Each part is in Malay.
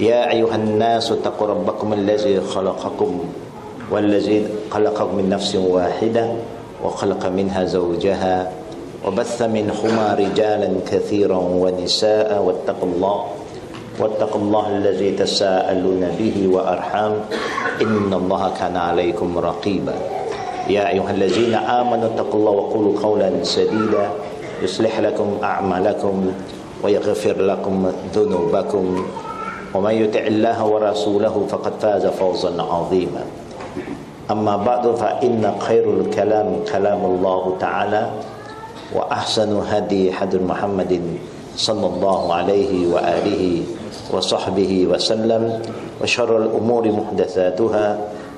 يا أيها الناس اتقوا ربكم الذي خلقكم والذي خلقكم من نفس واحدة وخلق منها زوجها وبث منهما رجالا كثيرا ونساء واتقوا الله واتقوا الله الذي تساءلون به وأرحام إن الله كان عليكم رقيبا يا أيها الذين آمنوا اتقوا الله وقولوا قولا سديدا يصلح لكم أعمالكم ويغفر لكم ذنوبكم ومن يطع الله ورسوله فقد فاز فوزا عظيما. أما بعد فإن خير الكلام كلام الله تعالى وأحسن هدي هدي محمد صلى الله عليه وآله وصحبه وسلم وشر الأمور محدثاتها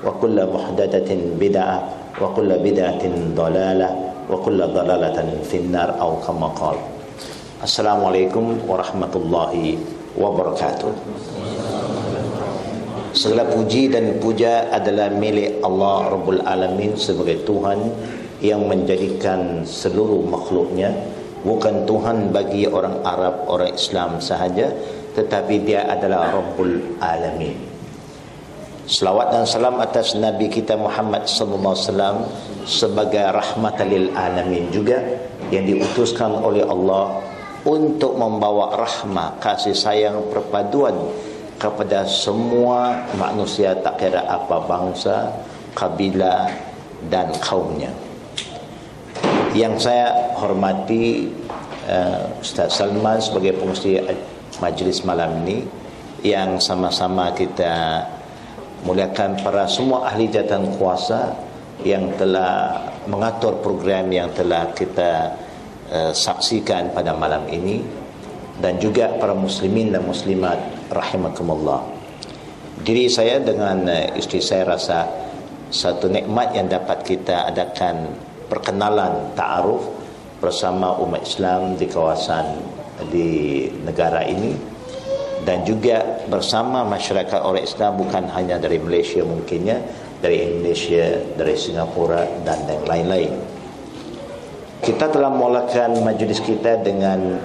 وكل محدثة بدعة وكل بدعة ضلالة وكل ضلالة في النار أو كما قال. السلام عليكم ورحمة الله wabarakatuh. Segala puji dan puja adalah milik Allah Rabbul Alamin sebagai Tuhan yang menjadikan seluruh makhluknya bukan Tuhan bagi orang Arab, orang Islam sahaja tetapi dia adalah Rabbul Alamin. Selawat dan salam atas Nabi kita Muhammad sallallahu alaihi wasallam sebagai rahmatan lil alamin juga yang diutuskan oleh Allah untuk membawa rahmah kasih sayang perpaduan kepada semua manusia tak kira apa bangsa, kabilah dan kaumnya. Yang saya hormati uh, Ustaz Salman sebagai pengurusi majlis malam ini yang sama-sama kita muliakan para semua ahli jawatan kuasa yang telah mengatur program yang telah kita uh, saksikan pada malam ini dan juga para muslimin dan muslimat rahimakumullah. Diri saya dengan uh, isteri saya rasa satu nikmat yang dapat kita adakan perkenalan ta'aruf bersama umat Islam di kawasan di negara ini dan juga bersama masyarakat orang Islam bukan hanya dari Malaysia mungkinnya dari Indonesia, dari Singapura dan yang lain-lain. Kita telah mulakan majlis kita dengan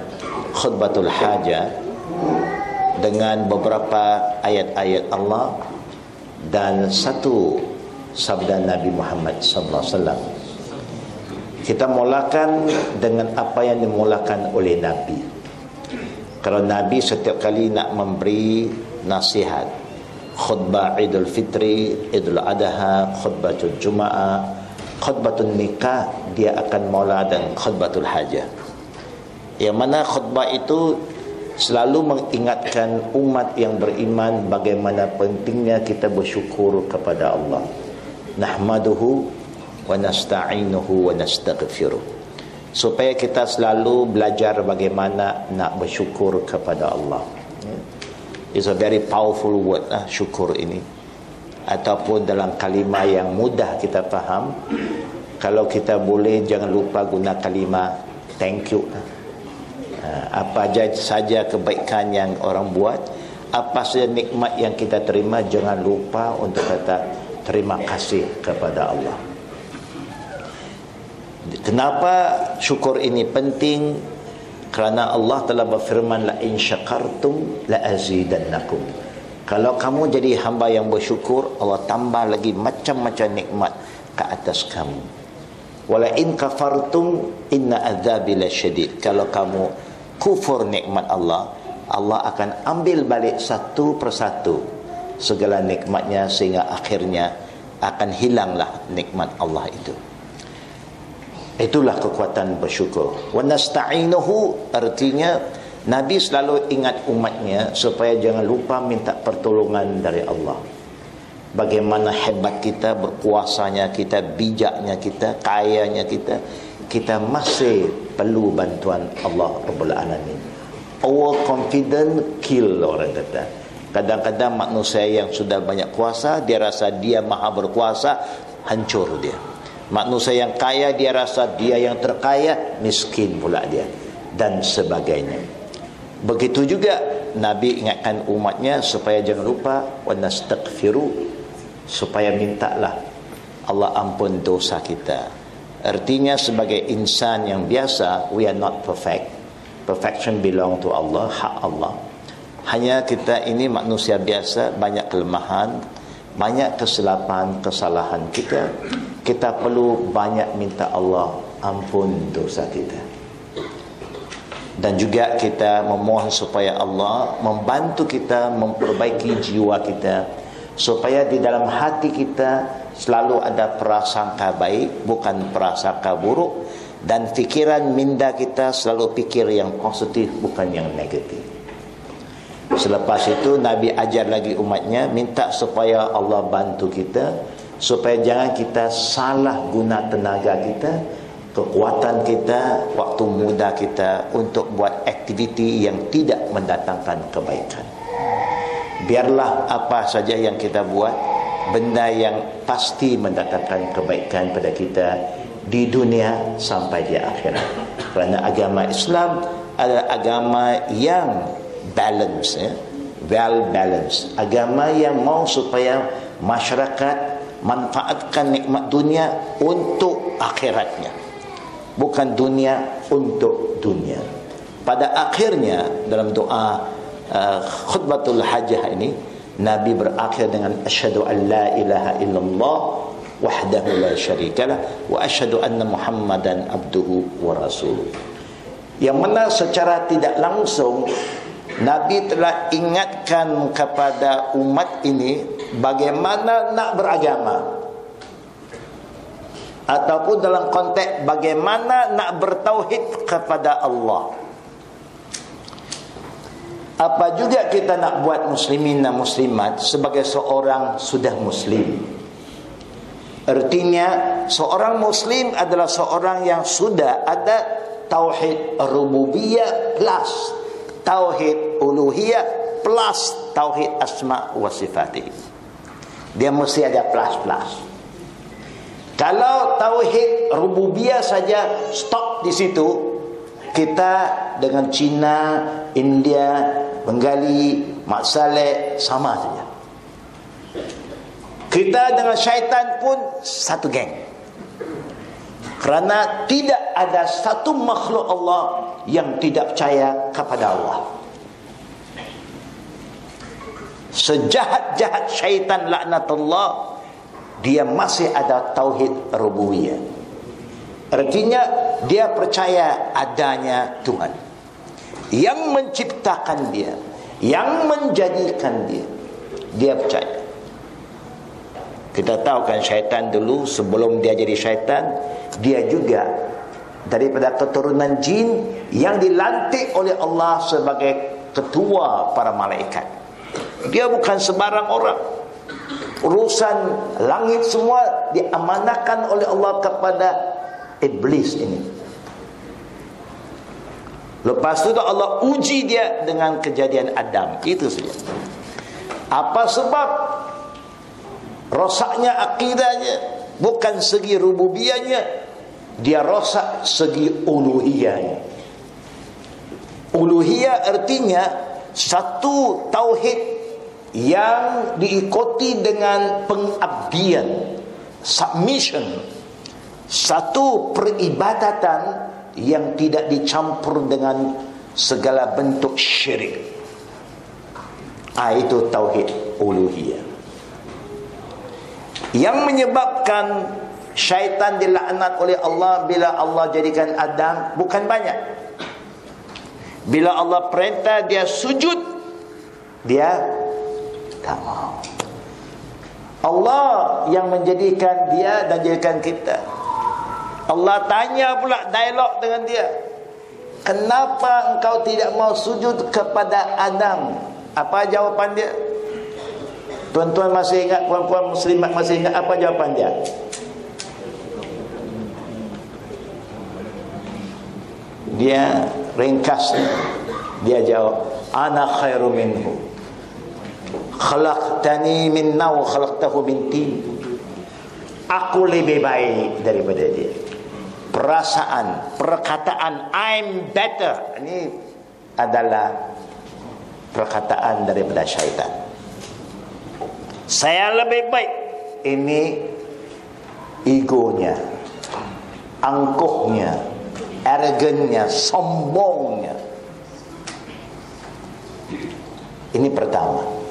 khutbatul hajah dengan beberapa ayat-ayat Allah dan satu sabda Nabi Muhammad sallallahu alaihi wasallam. Kita mulakan dengan apa yang dimulakan oleh Nabi. Kalau Nabi setiap kali nak memberi nasihat khutbah Idul Fitri, Idul Adha, khutbatul Jumaah, khutbatul nikah dia akan mula dan khutbatul hajah. Yang mana khutbah itu selalu mengingatkan umat yang beriman bagaimana pentingnya kita bersyukur kepada Allah. Nahmaduhu wa nasta'inuhu wa nastaghfiruh supaya kita selalu belajar bagaimana nak bersyukur kepada Allah. It's a very powerful word lah, syukur ini. Ataupun dalam kalimah yang mudah kita faham, kalau kita boleh jangan lupa guna kalimah thank you. Apa saja kebaikan yang orang buat, apa saja nikmat yang kita terima, jangan lupa untuk kata terima kasih kepada Allah. Kenapa syukur ini penting? Kerana Allah telah berfirman la in syakartum la azidannakum. Kalau kamu jadi hamba yang bersyukur, Allah tambah lagi macam-macam nikmat ke atas kamu. Wala in kafartum inna adzabi lasyadid. Kalau kamu kufur nikmat Allah, Allah akan ambil balik satu persatu segala nikmatnya sehingga akhirnya akan hilanglah nikmat Allah itu itulah kekuatan bersyukur wa nasta'inuhu artinya Nabi selalu ingat umatnya supaya jangan lupa minta pertolongan dari Allah. Bagaimana hebat kita berkuasanya kita bijaknya kita kayanya kita kita masih perlu bantuan Allah Rabbul Alamin. Our confident kill orang kata. Kadang-kadang manusia yang sudah banyak kuasa dia rasa dia maha berkuasa hancur dia. Manusia yang kaya dia rasa dia yang terkaya miskin pula dia. Dan sebagainya begitu juga Nabi ingatkan umatnya supaya jangan lupa wa nastaghfiru supaya mintalah Allah ampun dosa kita. Artinya sebagai insan yang biasa we are not perfect. Perfection belong to Allah hak Allah. Hanya kita ini manusia biasa banyak kelemahan banyak kesilapan kesalahan kita kita perlu banyak minta Allah ampun dosa kita dan juga kita memohon supaya Allah membantu kita memperbaiki jiwa kita. Supaya di dalam hati kita selalu ada prasangka baik bukan prasangka buruk. Dan fikiran minda kita selalu pikir yang positif bukan yang negatif. Selepas itu Nabi ajar lagi umatnya minta supaya Allah bantu kita. Supaya jangan kita salah guna tenaga kita kekuatan kita waktu muda kita untuk buat aktiviti yang tidak mendatangkan kebaikan. Biarlah apa saja yang kita buat benda yang pasti mendatangkan kebaikan pada kita di dunia sampai di akhirat. Kerana agama Islam adalah agama yang balance ya. Well balance agama yang mau supaya masyarakat manfaatkan nikmat dunia untuk akhiratnya bukan dunia untuk dunia. Pada akhirnya dalam doa uh, khutbatul hajah ini Nabi berakhir dengan asyhadu an la ilaha illallah wahdahu la syarikalah wa asyhadu anna muhammadan abduhu wa rasuluh. Yang mana secara tidak langsung Nabi telah ingatkan kepada umat ini bagaimana nak beragama ataupun dalam konteks bagaimana nak bertauhid kepada Allah. Apa juga kita nak buat muslimin dan muslimat sebagai seorang sudah muslim? Artinya seorang muslim adalah seorang yang sudah ada tauhid rububiyah plus tauhid uluhiyah plus tauhid asma wa sifatih dia mesti ada plus plus kalau tauhid rububiyah saja stop di situ kita dengan Cina, India, Bengali, Mak Saleh sama saja. Kita dengan syaitan pun satu geng. Kerana tidak ada satu makhluk Allah yang tidak percaya kepada Allah. Sejahat-jahat syaitan laknatullah dia masih ada tauhid rububiyah. Artinya dia percaya adanya Tuhan. Yang menciptakan dia yang menjadikan dia dia percaya. Kita tahu kan syaitan dulu sebelum dia jadi syaitan dia juga daripada keturunan jin yang dilantik oleh Allah sebagai ketua para malaikat. Dia bukan sebarang orang urusan langit semua diamanahkan oleh Allah kepada iblis ini Lepas tu Allah uji dia dengan kejadian Adam. Itu saja. Apa sebab rosaknya akidahnya bukan segi rububiyahnya, dia rosak segi uluhiyahnya. Uluhiyah artinya satu tauhid yang diikuti dengan pengabdian, submission, satu peribadatan yang tidak dicampur dengan segala bentuk syirik. Ah itu tauhid uluhiyah. Yang menyebabkan syaitan dilaknat oleh Allah bila Allah jadikan Adam bukan banyak. Bila Allah perintah dia sujud dia tak mau. Allah yang menjadikan dia dan jadikan kita. Allah tanya pula dialog dengan dia. Kenapa engkau tidak mau sujud kepada Adam? Apa jawapan dia? Tuan-tuan masih ingat, puan-puan muslimat masih ingat apa jawapan dia? Dia ringkas dia jawab, "Ana khairu minhu." Khalaqtani min naw khalaqtahu min tin. Aku lebih baik daripada dia. Perasaan perkataan I'm better. Ini adalah perkataan daripada syaitan. Saya lebih baik. Ini egonya angkuhnya arrogantnya sombongnya. Ini pertama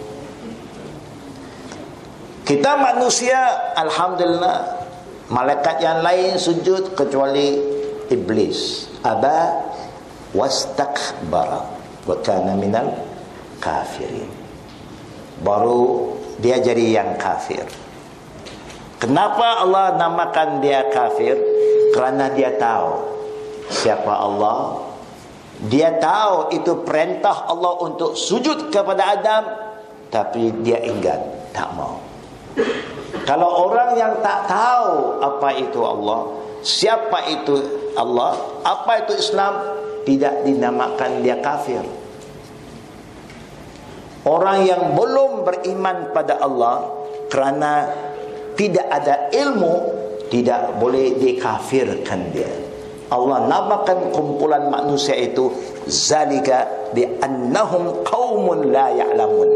kita manusia Alhamdulillah Malaikat yang lain sujud Kecuali Iblis. Aba Wastakbara Wa kana minal kafirin. Baru Dia jadi yang kafir. Kenapa Allah namakan dia kafir? Kerana dia tahu Siapa Allah. Dia tahu itu perintah Allah Untuk sujud kepada Adam Tapi dia ingat Tak mau kalau orang yang tak tahu apa itu Allah, siapa itu Allah, apa itu Islam, tidak dinamakan dia kafir. Orang yang belum beriman pada Allah kerana tidak ada ilmu tidak boleh dikafirkan dia. Allah namakan kumpulan manusia itu zalika bi annahum qaumun la ya'lamun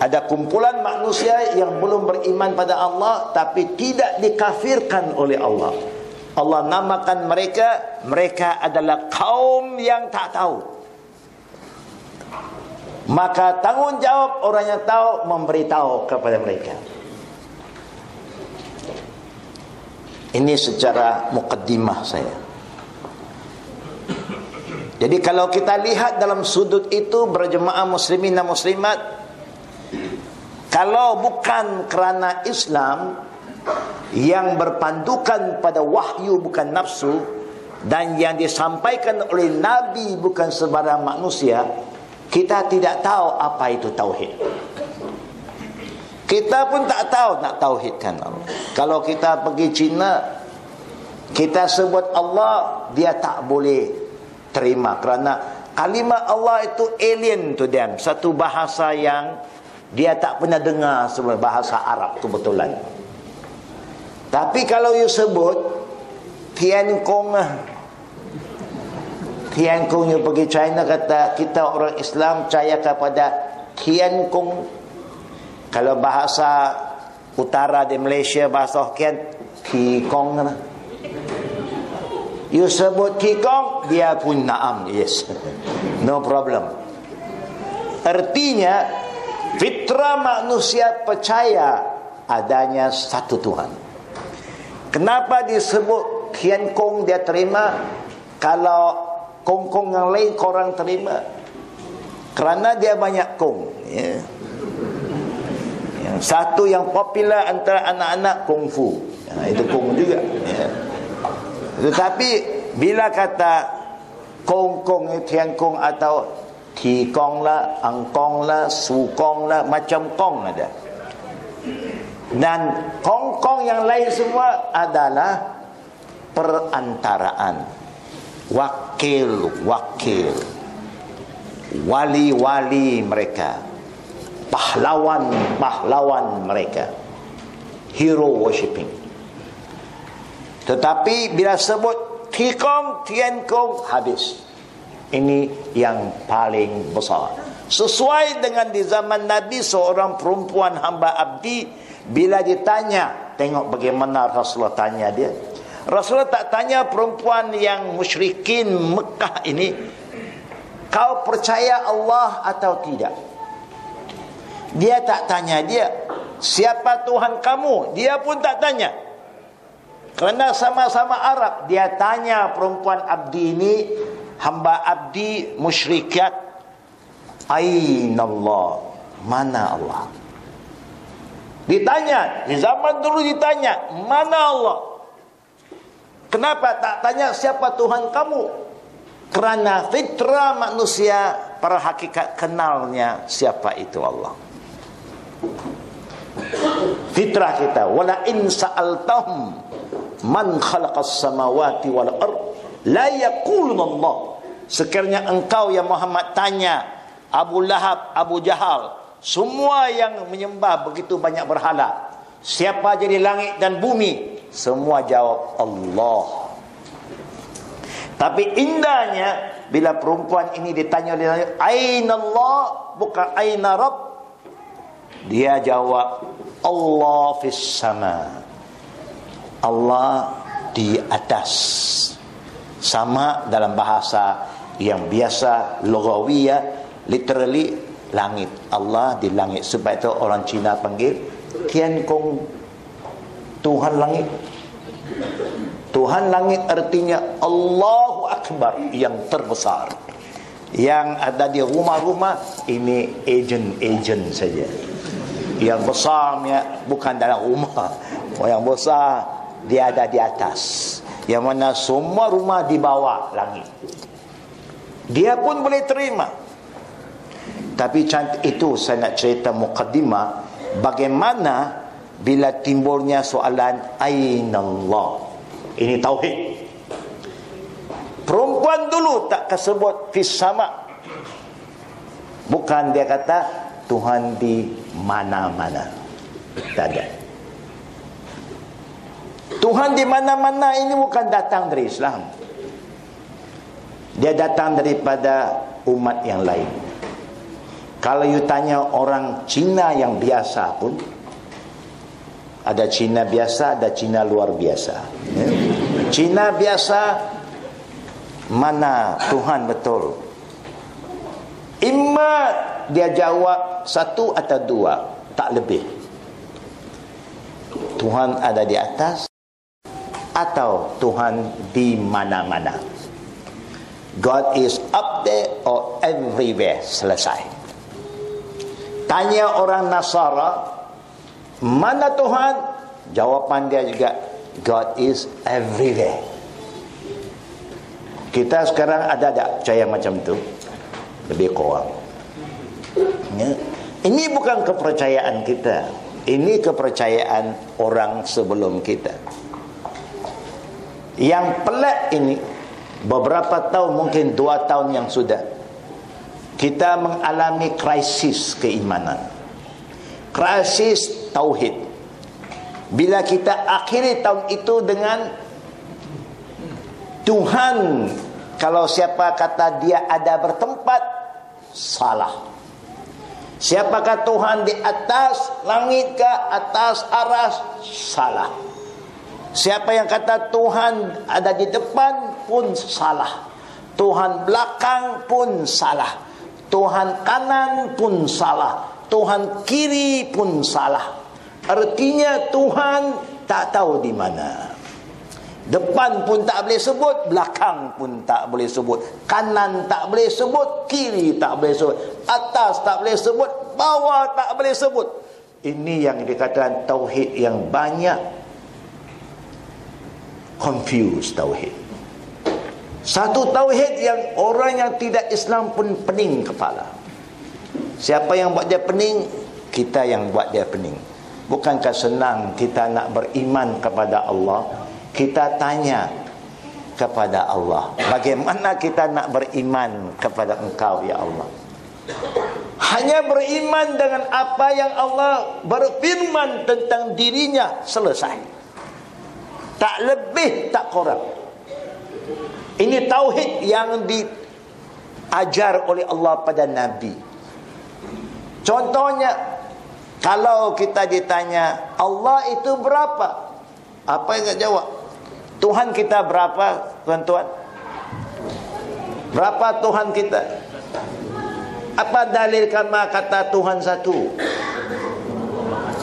ada kumpulan manusia yang belum beriman pada Allah tapi tidak dikafirkan oleh Allah. Allah namakan mereka mereka adalah kaum yang tak tahu. Maka tanggungjawab orang yang tahu memberitahu kepada mereka. Ini secara mukaddimah saya. Jadi kalau kita lihat dalam sudut itu berjemaah muslimin dan muslimat kalau bukan kerana Islam yang berpandukan pada wahyu bukan nafsu dan yang disampaikan oleh Nabi bukan sebarang manusia, kita tidak tahu apa itu tauhid. Kita pun tak tahu nak tauhidkan Allah. Kalau kita pergi Cina, kita sebut Allah, dia tak boleh terima kerana kalimat Allah itu alien to them, satu bahasa yang dia tak pernah dengar semua bahasa Arab kebetulan. Tapi kalau you sebut Tian Kong ah. Tian Kong you pergi China kata kita orang Islam percaya kepada Tian Kong. Kalau bahasa utara di Malaysia bahasa Hokkien Ti Kong lah. You sebut Ti Kong dia pun naam yes. No problem. Artinya Fitrah manusia percaya adanya satu Tuhan. Kenapa disebut Kian Kong dia terima kalau kong-kong yang lain korang terima? Kerana dia banyak kong. Ya. Yang satu yang popular antara anak-anak kungfu. Ya, itu kong juga. Ya. Tetapi bila kata kong-kong, Tian Kong atau Ti kong lah, ang kong lah, su kong lah, macam kong ada. Dan kong-kong yang lain semua adalah perantaraan. Wakil-wakil. Wali-wali mereka. Pahlawan-pahlawan mereka. Hero worshipping. Tetapi bila sebut Tikong, Tian Kong, habis. Ini yang paling besar. Sesuai dengan di zaman Nabi seorang perempuan hamba abdi bila ditanya, tengok bagaimana Rasulullah tanya dia. Rasulullah tak tanya perempuan yang musyrikin Mekah ini, kau percaya Allah atau tidak? Dia tak tanya dia, siapa Tuhan kamu? Dia pun tak tanya. Kerana sama-sama Arab, dia tanya perempuan abdi ini, hamba abdi musyrikat aina Allah mana Allah Ditanya, di zaman dulu ditanya, mana Allah? Kenapa tak tanya siapa Tuhan kamu? Kerana fitrah manusia para hakikat kenalnya siapa itu Allah. Fitrah kita, wala in sa'altahum man khalaqas samawati wal ard la yaqulun Allah. Sekiranya engkau yang Muhammad tanya Abu Lahab, Abu Jahal, semua yang menyembah begitu banyak berhala, siapa jadi langit dan bumi? Semua jawab Allah. Tapi indahnya bila perempuan ini ditanya oleh Aina Allah bukan Aina Rabb. Dia jawab Allah sama. Allah di atas. Sama dalam bahasa yang biasa lugawiyah literally langit. Allah di langit. Sebab itu orang Cina panggil Kian Kong Tuhan langit. Tuhan langit artinya Allahu Akbar yang terbesar. Yang ada di rumah-rumah ini agent-agent saja. Yang besarnya bukan dalam rumah. Yang besar dia ada di atas. Yang mana semua rumah di bawah langit. Dia pun boleh terima. Tapi itu saya nak cerita mukaddimah bagaimana bila timbulnya soalan ainallah ini tauhid. Perempuan dulu tak kesebut fis sama. Bukan dia kata Tuhan di mana-mana. Tak ada. Tuhan di mana-mana ini bukan datang dari Islam dia datang daripada umat yang lain kalau you tanya orang Cina yang biasa pun ada Cina biasa, ada Cina luar biasa. Ya. Cina biasa mana Tuhan betul? Imma dia jawab satu atau dua, tak lebih. Tuhan ada di atas atau Tuhan di mana-mana. God is up there or everywhere. Selesai. Tanya orang Nasara, mana Tuhan? Jawapan dia juga God is everywhere. Kita sekarang ada tak percaya macam tu? Lebih kurang. Ya. Ini bukan kepercayaan kita. Ini kepercayaan orang sebelum kita. Yang pelik ini beberapa tahun mungkin dua tahun yang sudah kita mengalami krisis keimanan. Krisis tauhid. Bila kita akhiri tahun itu dengan Tuhan kalau siapa kata dia ada bertempat salah. Siapakah Tuhan di atas langit ke atas aras? Salah siapa yang kata Tuhan ada di depan pun salah Tuhan belakang pun salah Tuhan kanan pun salah Tuhan kiri pun salah Artinya Tuhan tak tahu di mana. Depan pun tak boleh sebut, belakang pun tak boleh sebut. Kanan tak boleh sebut, kiri tak boleh sebut. Atas tak boleh sebut, bawah tak boleh sebut. Ini yang dikatakan tauhid yang banyak confused tauhid. Satu tauhid yang orang yang tidak Islam pun pening kepala. Siapa yang buat dia pening? Kita yang buat dia pening. Bukankah senang kita nak beriman kepada Allah? Kita tanya kepada Allah. Bagaimana kita nak beriman kepada engkau ya Allah? Hanya beriman dengan apa yang Allah berfirman tentang dirinya selesai. Tak lebih tak kurang. Ini tauhid yang diajar oleh Allah pada Nabi. Contohnya kalau kita ditanya Allah itu berapa? Apa yang nak jawab? Tuhan kita berapa, tuan-tuan? Berapa Tuhan kita? Apa dalil kama kata Tuhan satu?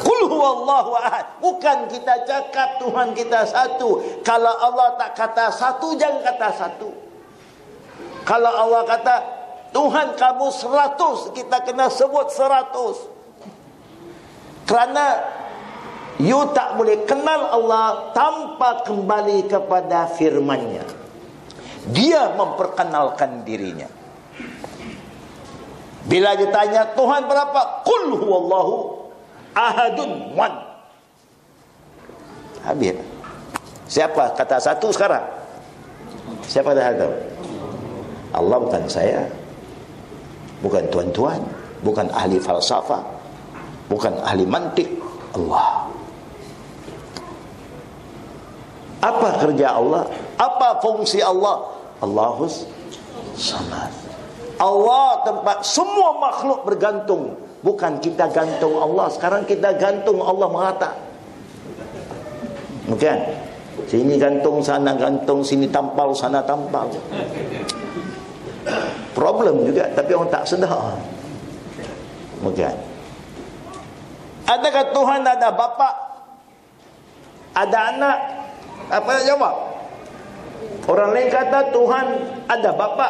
Qul huwallahu ahad. Bukan kita cakap Tuhan kita satu. Kalau Allah tak kata satu, jangan kata satu. Kalau Allah kata Tuhan kamu seratus, kita kena sebut seratus. Kerana You tak boleh kenal Allah tanpa kembali kepada firman-Nya. Dia memperkenalkan dirinya. Bila ditanya Tuhan berapa? Qul huwallahu ahadun wan. Habis. Siapa kata satu sekarang? Siapa kata satu? Allah bukan saya. Bukan tuan-tuan, bukan ahli falsafah, bukan ahli mantik, Allah. Apa kerja Allah? Apa fungsi Allah? Allahus samad. Allah tempat semua makhluk bergantung. Bukan kita gantung Allah. Sekarang kita gantung Allah merata. Bukan? Sini gantung, sana gantung, sini tampal, sana tampal. Problem juga. Tapi orang tak sedar. Bukan? Adakah Tuhan ada bapa? Ada anak? Apa nak jawab? Orang lain kata Tuhan ada bapa.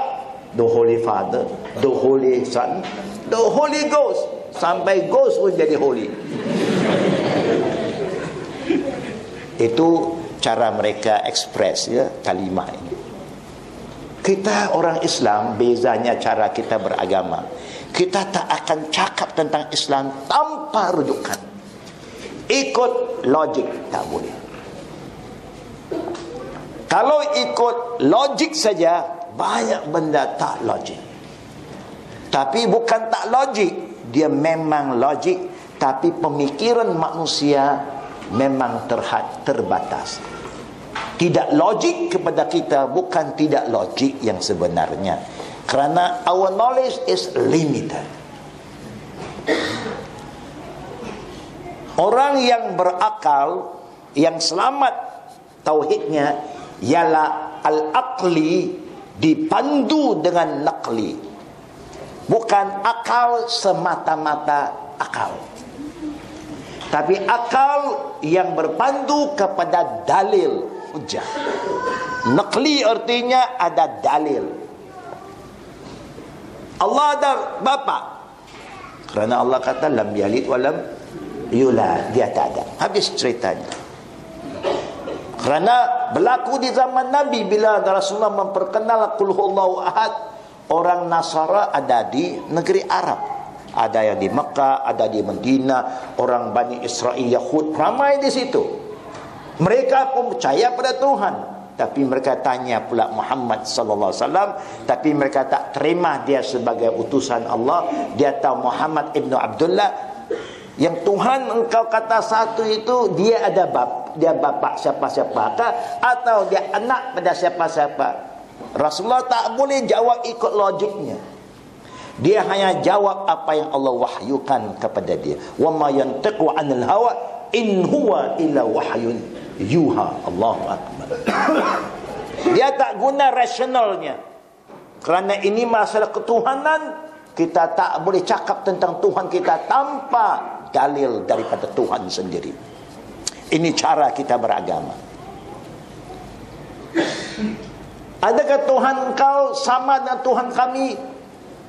The Holy Father, the Holy Son, the Holy Ghost. Sampai Ghost pun jadi holy. Itu cara mereka ekspres ya kalimah ini. Kita orang Islam bezanya cara kita beragama. Kita tak akan cakap tentang Islam tanpa rujukan. Ikut logik tak boleh. Kalau ikut logik saja banyak benda tak logik. Tapi bukan tak logik, dia memang logik tapi pemikiran manusia memang terhad terbatas. Tidak logik kepada kita bukan tidak logik yang sebenarnya. Kerana our knowledge is limited. Orang yang berakal, yang selamat tauhidnya ialah al-aqli dipandu dengan naqli. Bukan akal semata-mata akal. Tapi akal yang berpandu kepada dalil hujah. Naqli artinya ada dalil. Allah ada bapa. Kerana Allah kata lam yalid walam yulad. Dia tak ada. Habis ceritanya kerana berlaku di zaman Nabi bila Rasulullah memperkenal qul huwallahu ahad, orang Nasara ada di negeri Arab. Ada yang di Mekah, ada di Medina, orang Bani Israel Yahud ramai di situ. Mereka pun percaya pada Tuhan, tapi mereka tanya pula Muhammad sallallahu alaihi wasallam, tapi mereka tak terima dia sebagai utusan Allah. Dia tahu Muhammad ibnu Abdullah yang Tuhan engkau kata satu itu dia ada bap, dia bapa siapa-siapa atau dia anak pada siapa-siapa. Rasulullah tak boleh jawab ikut logiknya. Dia hanya jawab apa yang Allah wahyukan kepada dia. Wa ma yantiqu 'anil hawa in huwa illa wahyun yuha. Allahu akbar. dia tak guna rasionalnya. Kerana ini masalah ketuhanan, kita tak boleh cakap tentang Tuhan kita tanpa dalil daripada Tuhan sendiri. Ini cara kita beragama. Adakah Tuhan kau sama dengan Tuhan kami?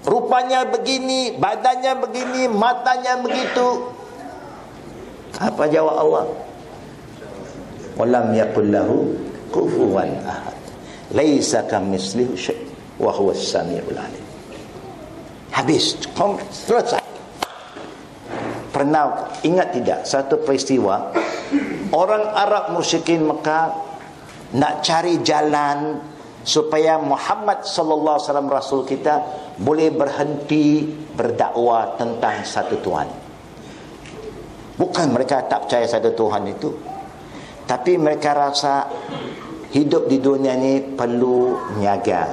Rupanya begini, badannya begini, matanya begitu. Apa jawab Allah? Walam yakul lahu kufuwan ahad. Laisa kamitslihi syai' wa huwa as-sami'ul 'alim. Habis, selesai pernah ingat tidak satu peristiwa orang Arab musyrikin Mekah nak cari jalan supaya Muhammad sallallahu alaihi wasallam rasul kita boleh berhenti berdakwah tentang satu Tuhan. Bukan mereka tak percaya satu Tuhan itu. Tapi mereka rasa hidup di dunia ini perlu niaga.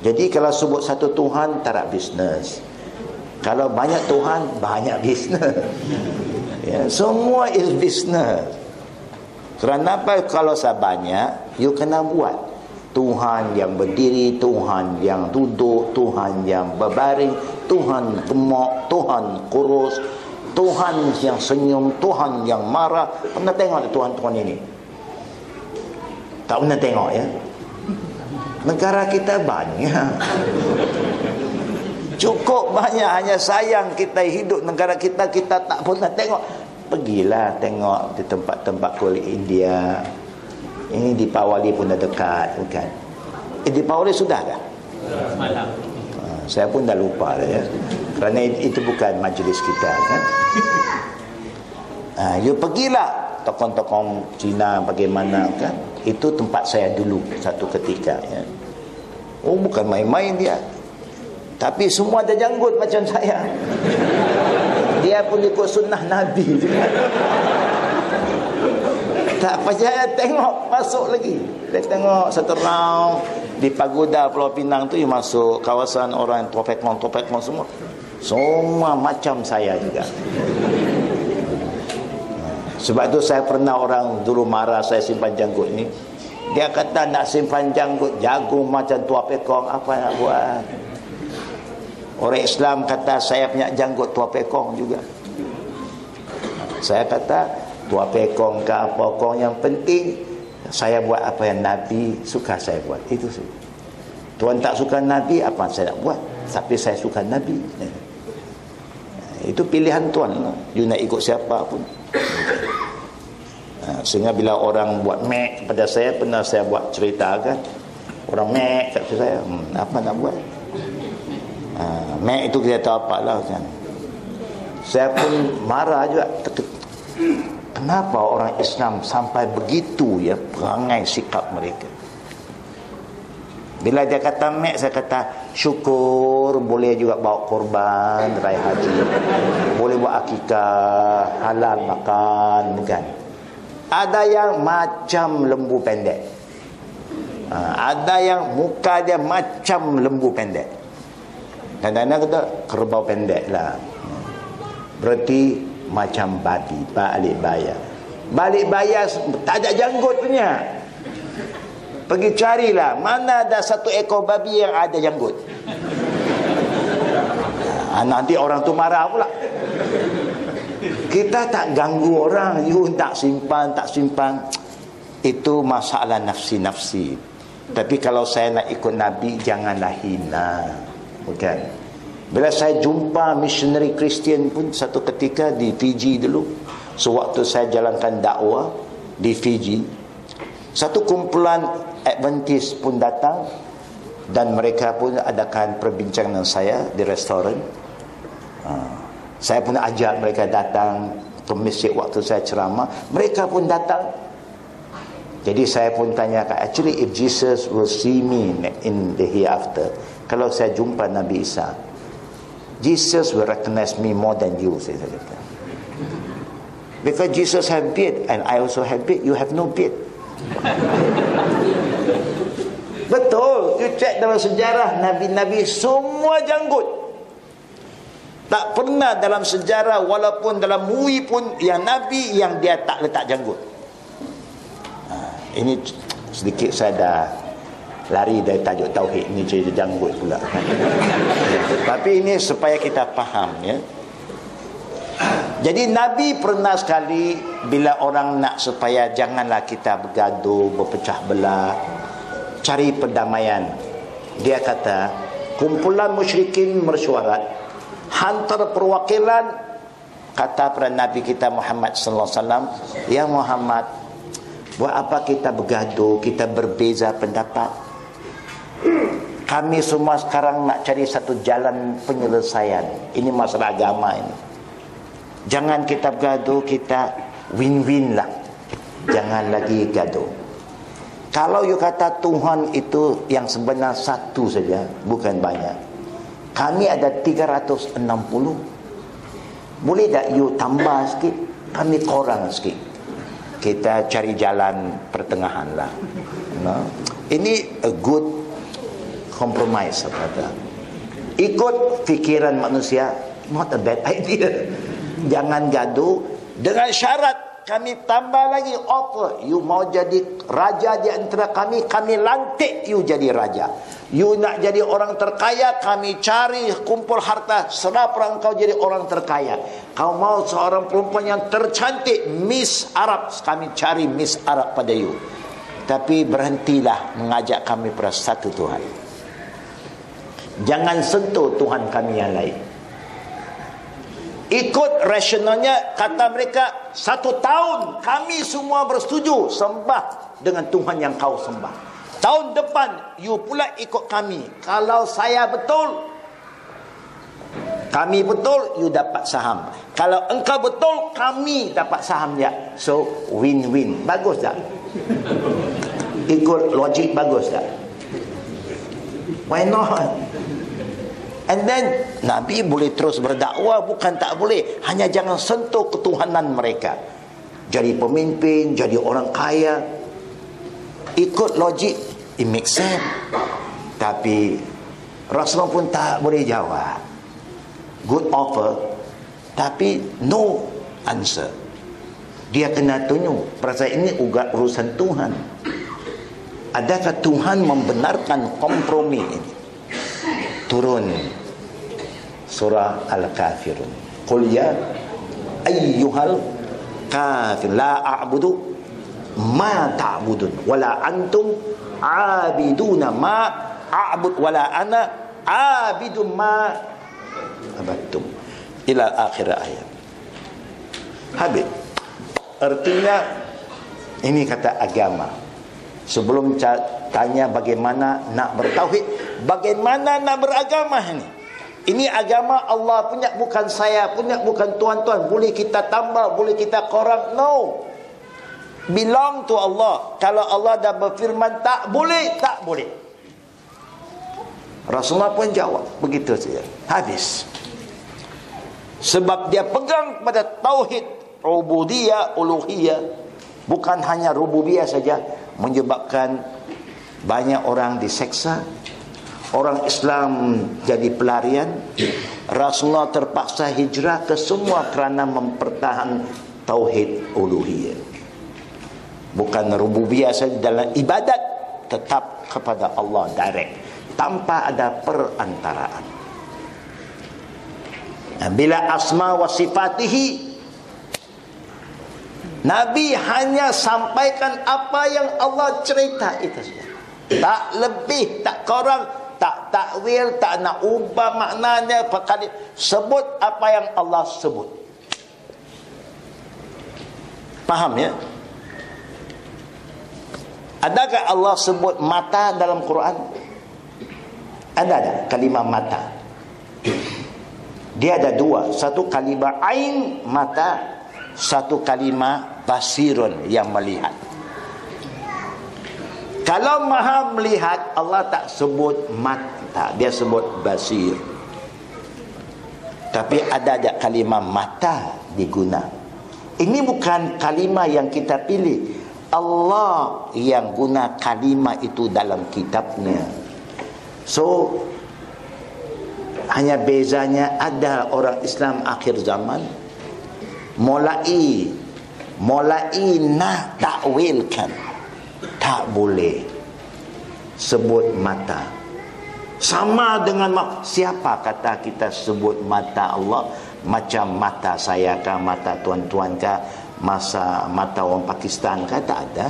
Jadi kalau sebut satu Tuhan tak ada bisnes. Kalau banyak Tuhan, banyak bisnes. ya, semua is business. Kerana apa? Kalau saya banyak, you kena buat. Tuhan yang berdiri, Tuhan yang duduk, Tuhan yang berbaring, Tuhan gemuk, Tuhan kurus, Tuhan yang senyum, Tuhan yang marah. Pernah tengok Tuhan-Tuhan ini? Tak pernah tengok ya? Negara kita banyak. Cukup banyak hanya sayang kita hidup negara kita kita tak pernah tengok. Pergilah tengok di tempat-tempat kulit India. Ini di Pawali pun dah dekat bukan? Eh, di Pawali sudah dah malam. Uh, saya pun dah lupa dah ya. Kerana itu bukan majlis kita kan? Uh, you pergilah. Tokoh-tokoh Cina bagaimana kan? Itu tempat saya dulu satu ketika ya. oh bukan main-main dia tapi semua ada janggut macam saya. Dia pun ikut sunnah Nabi juga tak payah tengok masuk lagi. Dia tengok satu round di pagoda Pulau Pinang tu masuk kawasan orang topekmon semua. Semua macam saya juga. Sebab tu saya pernah orang dulu marah saya simpan janggut ni. Dia kata nak simpan janggut jagung macam tua pekong apa nak buat. Orang Islam kata saya punya janggut tua pekong juga. Saya kata tua pekong ke apa kong yang penting saya buat apa yang Nabi suka saya buat. Itu sih. Tuan tak suka Nabi apa saya nak buat. Tapi saya suka Nabi. Itu pilihan tuan. You nak ikut siapa pun. Ha, sehingga bila orang buat mek pada saya pernah saya buat cerita kan orang mek kat saya hmm, apa nak buat ha, mek itu kita tahu apa lah kan saya pun marah juga. Kenapa orang Islam sampai begitu ya perangai sikap mereka? Bila dia kata mek saya kata syukur boleh juga bawa korban raya haji. Boleh buat akikah halal makan bukan. Ada yang macam lembu pendek. Ha, ada yang muka dia macam lembu pendek dan kadang kata kerbau pendek lah. Berarti macam babi balik bayar. Balik bayar tak ada janggut punya. Pergi carilah mana ada satu ekor babi yang ada janggut. Ha, nanti orang tu marah pula. Kita tak ganggu orang. You tak simpan tak simpan. Itu masalah nafsi-nafsi. Tapi kalau saya nak ikut Nabi janganlah hina bukan bila saya jumpa missionary Christian pun satu ketika di Fiji dulu sewaktu saya jalankan dakwah di Fiji satu kumpulan Adventist pun datang dan mereka pun adakan perbincangan dengan saya di restoran uh, saya pun ajak mereka datang ke masjid waktu saya ceramah. Mereka pun datang. Jadi saya pun tanya, actually if Jesus will see me in the hereafter, kalau saya jumpa Nabi Isa, Jesus will recognize me more than you, saya kata. Because Jesus have beard and I also have beard, you have no beard. Betul, you check dalam sejarah Nabi-Nabi semua janggut. Tak pernah dalam sejarah walaupun dalam movie pun yang Nabi yang dia tak letak janggut. Ha, ini sedikit saya dah lari dari tajuk tauhid ini cerita janggut pula. Tapi ini supaya kita faham ya. Jadi Nabi pernah sekali bila orang nak supaya janganlah kita bergaduh, berpecah belah, cari perdamaian. Dia kata, kumpulan musyrikin mesyuarat hantar perwakilan kata para nabi kita Muhammad sallallahu alaihi wasallam ya Muhammad buat apa kita bergaduh kita berbeza pendapat kami semua sekarang nak cari satu jalan penyelesaian. Ini masalah agama ini. Jangan kita bergaduh kita win-win lah. Jangan lagi gaduh. Kalau you kata Tuhan itu yang sebenar satu saja bukan banyak. Kami ada 360 boleh tak you tambah sikit? Kami korang sikit. Kita cari jalan pertengahan lah. No? ini a good compromise kata. ikut fikiran manusia not a bad idea. Jangan gaduh. Dengan syarat kami tambah lagi offer you mau jadi raja di antara kami kami lantik you jadi raja. You nak jadi orang terkaya kami cari kumpul harta. Serap orang kau jadi orang terkaya? Kau mau seorang perempuan yang tercantik Miss Arab. Kami cari Miss Arab pada you. Tapi berhentilah mengajak kami pada satu Tuhan jangan sentuh Tuhan kami yang lain ikut rasionalnya kata mereka satu tahun kami semua bersetuju sembah dengan Tuhan yang kau sembah. Tahun depan you pula ikut kami. Kalau saya betul kami betul you dapat saham. Kalau engkau betul kami dapat saham dia. So win-win. Bagus tak? Ikut logik bagus tak? Why not? And then Nabi boleh terus berdakwah bukan tak boleh. Hanya jangan sentuh ketuhanan mereka. Jadi pemimpin, jadi orang kaya. Ikut logik, it makes sense. Tapi Rasulullah pun tak boleh jawab. Good offer, tapi no answer. Dia kena tunjuk. Perasaan ini ugat urusan Tuhan. Adakah Tuhan membenarkan kompromi ini? Turun surah Al-Kafirun. Qul ya ayyuhal kafir la a'budu ma ta'budun wala antum abiduna ma a'bud wala ana abidun ma abadtum ila akhir ayat. Habis. Artinya ini kata agama. Sebelum tanya bagaimana nak bertauhid, bagaimana nak beragama ini? Ini agama Allah punya bukan saya punya bukan tuan-tuan. Boleh kita tambah boleh kita korang. No. Belong to Allah. Kalau Allah dah berfirman tak boleh tak boleh. Rasulullah pun jawab begitu saja. Habis. Sebab dia pegang pada tauhid ubudiyah uluhiyah. Bukan hanya rububiyah saja menyebabkan banyak orang diseksa orang Islam jadi pelarian. Rasulullah terpaksa hijrah ke semua kerana mempertahan tauhid uluhiyah. Bukan rububiyah saja dalam ibadat tetap kepada Allah direct tanpa ada perantaraan. Bila asma wa sifatihi Nabi hanya sampaikan apa yang Allah cerita itu saja. Tak lebih tak kurang tak takwil, tak nak ubah maknanya perkali sebut apa yang Allah sebut. Faham ya? Adakah Allah sebut mata dalam Quran? Ada ada kalimah mata. Dia ada dua, satu kalimah ain mata, satu kalimah basirun yang melihat. Kalau maha melihat Allah tak sebut mata Dia sebut basir. Tapi ada ada kalimah mata diguna. Ini bukan kalimah yang kita pilih. Allah yang guna kalimah itu dalam kitabnya. So Hanya bezanya ada orang Islam akhir zaman. Mulai Mulai nak takwilkan tak boleh sebut mata. Sama dengan siapa kata kita sebut mata Allah? Macam mata saya kah mata tuan-tuan kah masa mata orang Pakistan kah? Tak ada.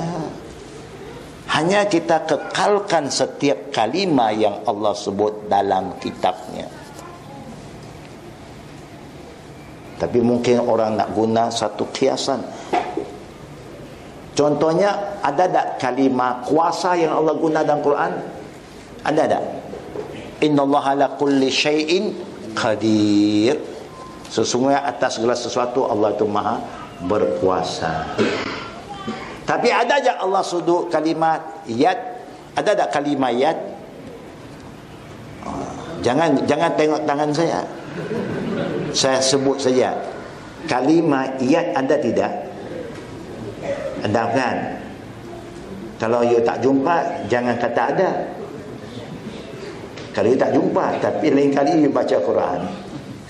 Hanya kita kekalkan setiap kalimah yang Allah sebut dalam kitabnya. Tapi mungkin orang nak guna satu kiasan Contohnya ada tak kalimah kuasa yang Allah guna dalam Quran? Ada tak? Inna Allah ala kulli syai'in qadir. Sesungguhnya atas segala sesuatu Allah itu maha berkuasa. Tapi ada tak Allah sudut kalimat yad? Ada tak kalimat yad? Jangan jangan tengok tangan saya. Saya sebut saja. Kalimat yad ada tidak? Ada kan? Kalau you tak jumpa jangan kata ada kalau you tak jumpa tapi lain kali you baca Quran.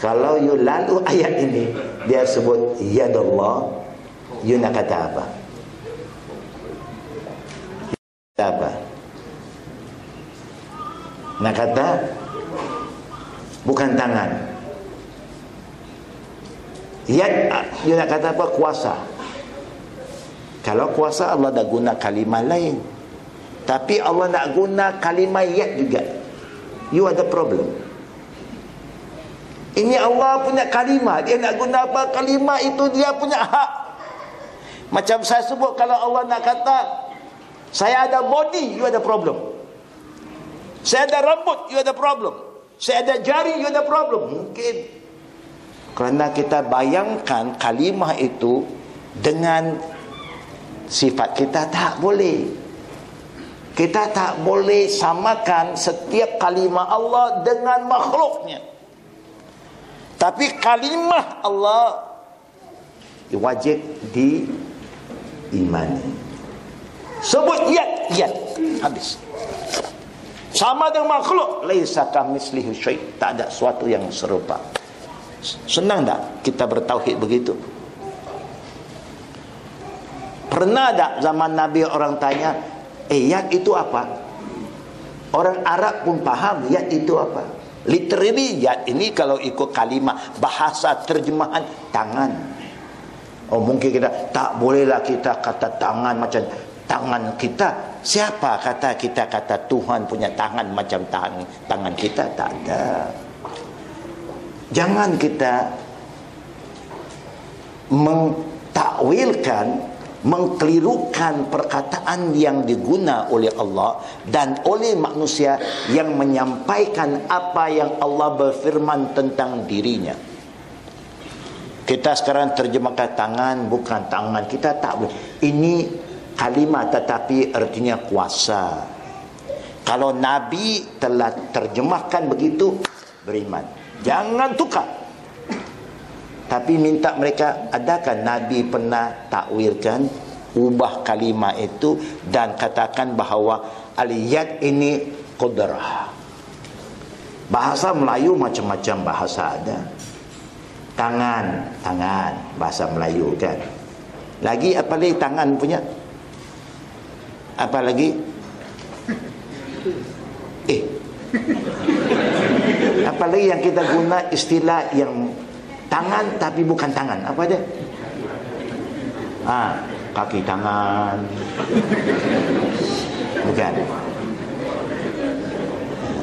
Kalau you lalu ayat ini dia sebut yadallah. You nak kata apa? Kata apa? Nak kata bukan tangan. Yad you nak kata apa? Kuasa kalau kuasa Allah dah guna kalimah lain. Tapi Allah nak guna kalimah yad juga. You ada problem. Ini Allah punya kalimah. Dia nak guna apa kalimah itu dia punya hak. Macam saya sebut kalau Allah nak kata saya ada body, you ada problem. Saya ada rambut, you ada problem. Saya ada jari, you ada problem. Mungkin. Kerana kita bayangkan kalimah itu dengan sifat kita tak boleh. Kita tak boleh samakan setiap kalimah Allah dengan makhluknya. Tapi kalimah Allah wajib di imani. Sebut yat, yat. Habis. Sama dengan makhluk. Laisa kamislihi syait. Tak ada sesuatu yang serupa. Senang tak kita bertauhid begitu? Pernah tak zaman Nabi orang tanya, eh yat itu apa? Orang Arab pun faham yat itu apa? Literally yat ini kalau ikut kalimah bahasa terjemahan tangan. Oh mungkin kita tak bolehlah kita kata tangan macam tangan kita. Siapa kata kita kata Tuhan punya tangan macam tangan tangan kita tak ada. Jangan kita mentakwilkan mengkelirukan perkataan yang diguna oleh Allah dan oleh manusia yang menyampaikan apa yang Allah berfirman tentang dirinya. Kita sekarang terjemahkan tangan bukan tangan. Kita tak boleh. Ini kalimat tetapi artinya kuasa. Kalau Nabi telah terjemahkan begitu, beriman. Jangan tukar. Tapi minta mereka, adakah Nabi pernah takwilkan ubah kalimat itu dan katakan bahawa aliyat ini kudrah. Bahasa Melayu macam-macam bahasa ada. Tangan tangan bahasa Melayu kan? Lagi apa lagi tangan punya? Apa lagi? Eh. Apa lagi yang kita guna istilah yang tangan tapi bukan tangan. Apa dia? Ah kaki tangan. Bukan.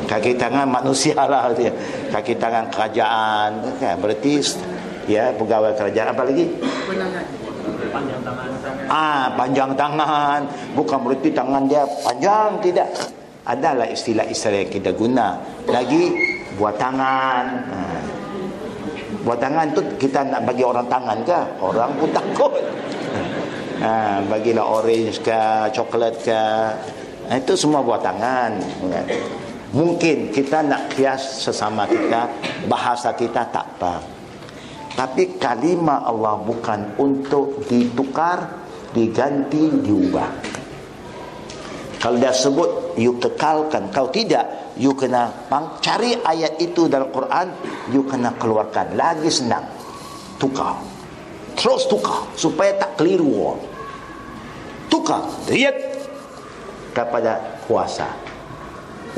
Kaki tangan manusia lah dia. Kaki tangan kerajaan. Kan berarti ya pegawai kerajaan. Apa lagi? Ah panjang tangan. Bukan berarti tangan dia panjang. Tidak. Adalah istilah-istilah yang kita guna. Lagi buat tangan. Ha. Buat tangan tu kita nak bagi orang tangan ke orang pun takut. Ha, bagilah orange ke coklat ke ha, itu semua buat tangan. Kan? Mungkin kita nak kias sesama kita Bahasa kita tak apa Tapi kalimah Allah bukan untuk ditukar Diganti, diubah. Kalau dia sebut You kekalkan. Kalau tidak You kena cari ayat itu dalam Quran You kena keluarkan. Lagi senang. Tukar. Terus tukar. Supaya tak keliru Tukar. Lihat Kepada kuasa.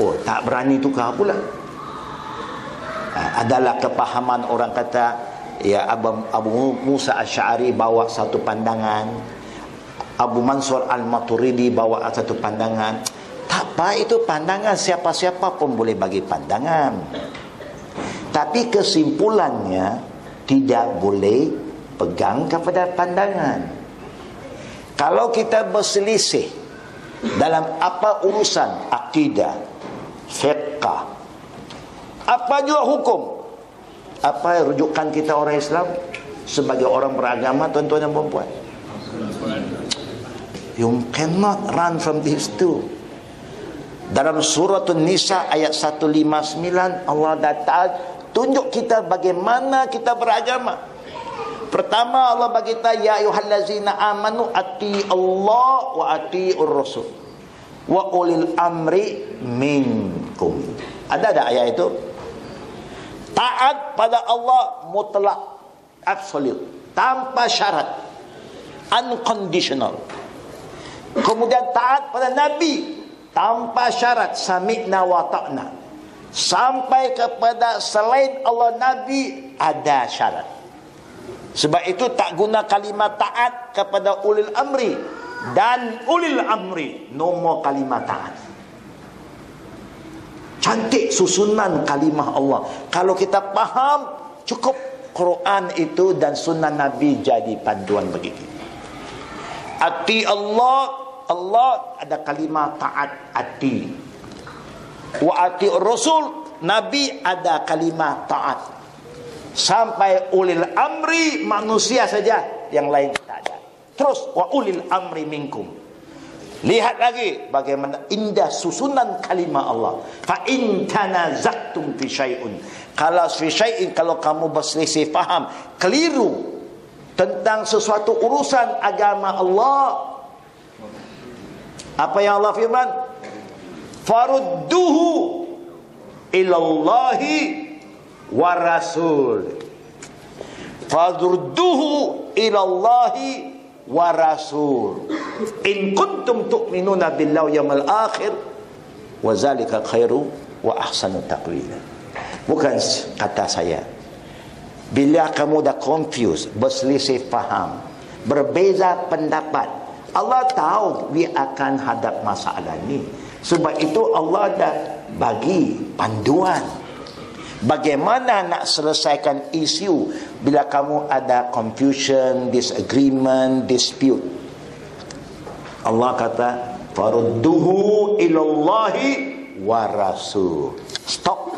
Oh tak berani tukar pula. Ha, Adalah kepahaman orang kata Ya Abu, Abu Musa Ash'ari bawa satu pandangan. Abu Mansur Al-Maturidi bawa satu pandangan Tak apa itu pandangan. Siapa-siapa pun boleh bagi pandangan. Tapi kesimpulannya Tidak boleh pegang kepada pandangan. Kalau kita berselisih Dalam apa urusan akidah fiqah apa juga hukum? Apa rujukan kita orang Islam? Sebagai orang beragama tuan-tuan dan puan-puan. You cannot run from this too dalam surah An-Nisa ayat 159 Allah datang tunjuk kita bagaimana kita beragama pertama Allah bagi kita ya ayyuhallazina amanu ati Allah wa ati rasul wa ulil amri minkum. Ada ada ayat itu? Taat pada Allah mutlak, absolute, tanpa syarat, unconditional. Kemudian taat pada Nabi tanpa syarat, sami'na wa ta'na. Sampai kepada selain Allah Nabi ada syarat. Sebab itu tak guna kalimat taat kepada ulil amri dan ulil amri nombor kalimah taat cantik susunan kalimah Allah kalau kita faham cukup Quran itu dan sunnah Nabi jadi panduan bagi kita Ati Allah, Allah ada kalimah taat ati. Wa ati Rasul, Nabi ada kalimah taat. Sampai ulil amri manusia saja, yang lain tak ada. Terus wa ulil amri minkum. Lihat lagi bagaimana indah susunan kalimah Allah. Fa in tanazaktum fi syai'un. Kalau fi syai'in kalau kamu berselisih faham, keliru tentang sesuatu urusan agama Allah. Apa yang Allah firman? Farudduhu ilallahi wa rasul. Farudduhu ilallahi wa rasul in kuntum tu'minuna billahi yawmal akhir wa zalika khairu wa ahsanu taqwila bukan kata saya bila kamu dah confused berselisih faham berbeza pendapat Allah tahu dia akan hadap masalah ni sebab itu Allah dah bagi panduan Bagaimana nak selesaikan isu bila kamu ada confusion, disagreement, dispute? Allah kata, "Farudduhu ilallahi wa rasul." Stop.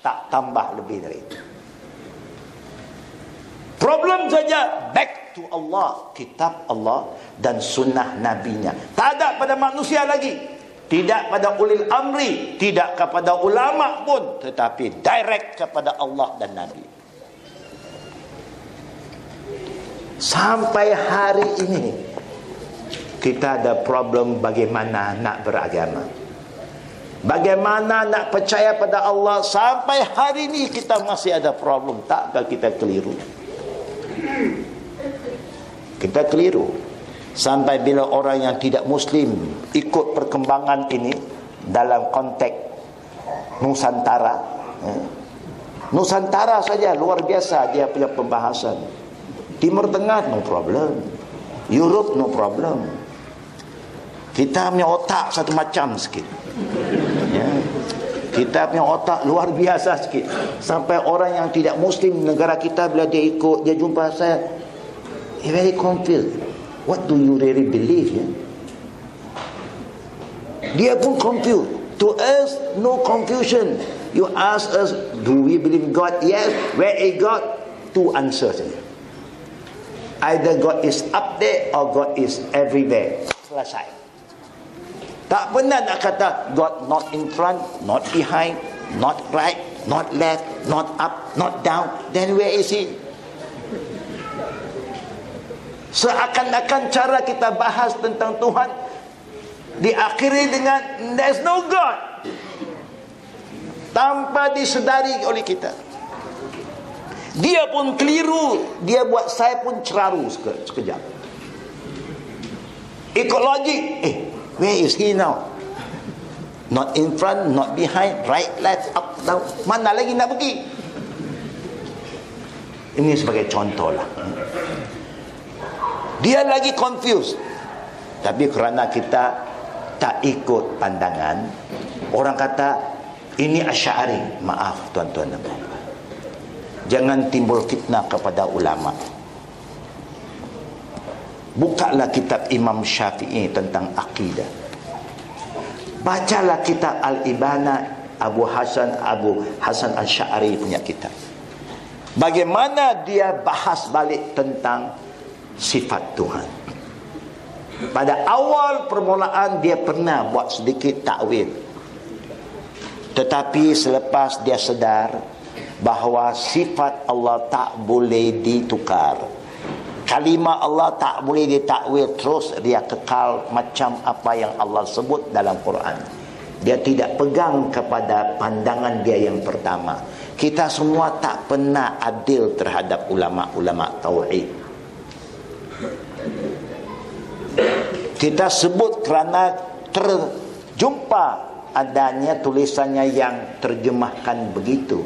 Tak tambah lebih dari itu. Problem saja back to Allah, kitab Allah dan sunnah nabinya. Tak ada pada manusia lagi. Tidak pada ulil amri tidak kepada ulama pun tetapi direct kepada Allah dan Nabi. Sampai hari ini kita ada problem bagaimana nak beragama. Bagaimana nak percaya pada Allah sampai hari ini kita masih ada problem. Takkah kita keliru kita keliru. Sampai bila orang yang tidak muslim ikut perkembangan ini dalam konteks Nusantara eh. Nusantara saja luar biasa dia punya pembahasan. Timur Tengah no problem. Europe no problem. Kita punya otak satu macam sikit. Ya. kita punya otak luar biasa sikit. Sampai orang yang tidak muslim negara kita bila dia ikut dia jumpa saya he very confused What do you really believe? Ya? Dia pun confused. To us, no confusion. You ask us, do we believe God? Yes. Where is God? Two answers. Either God is up there or God is everywhere. Selesai. Tak pernah nak kata God not in front, not behind, not right, not left, not up, not down. Then where is He? Seakan-akan cara kita bahas tentang Tuhan diakhiri dengan there's no God. Tanpa disedari oleh kita. Dia pun keliru, dia buat saya pun ceraru sekejap. Ikut logik, eh, where is he now? Not in front, not behind, right, left, up, down. Mana lagi nak pergi? Ini sebagai contoh lah. Dia lagi confused. Tapi kerana kita tak ikut pandangan, orang kata ini asyari. Maaf tuan-tuan dan puan Jangan timbul fitnah kepada ulama. Bukalah kitab Imam Syafi'i tentang akidah. Bacalah kitab Al-Ibana Abu Hasan Abu Hasan Al-Sya'ari punya kitab. Bagaimana dia bahas balik tentang sifat Tuhan. Pada awal permulaan dia pernah buat sedikit takwil. Tetapi selepas dia sedar bahawa sifat Allah tak boleh ditukar. Kalimah Allah tak boleh ditakwil terus dia kekal macam apa yang Allah sebut dalam Quran. Dia tidak pegang kepada pandangan dia yang pertama. Kita semua tak pernah adil terhadap ulama-ulama tauhid. Kita sebut kerana terjumpa adanya tulisannya yang terjemahkan begitu.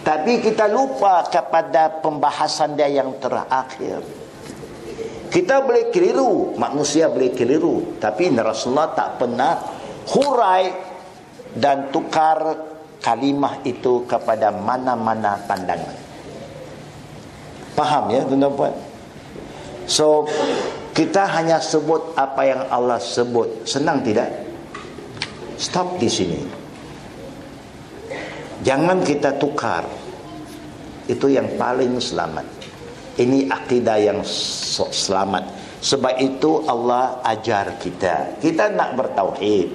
Tapi kita lupa kepada pembahasan dia yang terakhir. Kita boleh keliru, manusia boleh keliru. Tapi Rasulullah tak pernah hurai dan tukar kalimah itu kepada mana-mana pandangan. Faham ya tuan-tuan? So Kita hanya sebut apa yang Allah sebut. Senang tidak? Stop di sini. Jangan kita tukar. Itu yang paling selamat. Ini akidah yang selamat. Sebab itu Allah ajar kita. Kita nak bertauhid.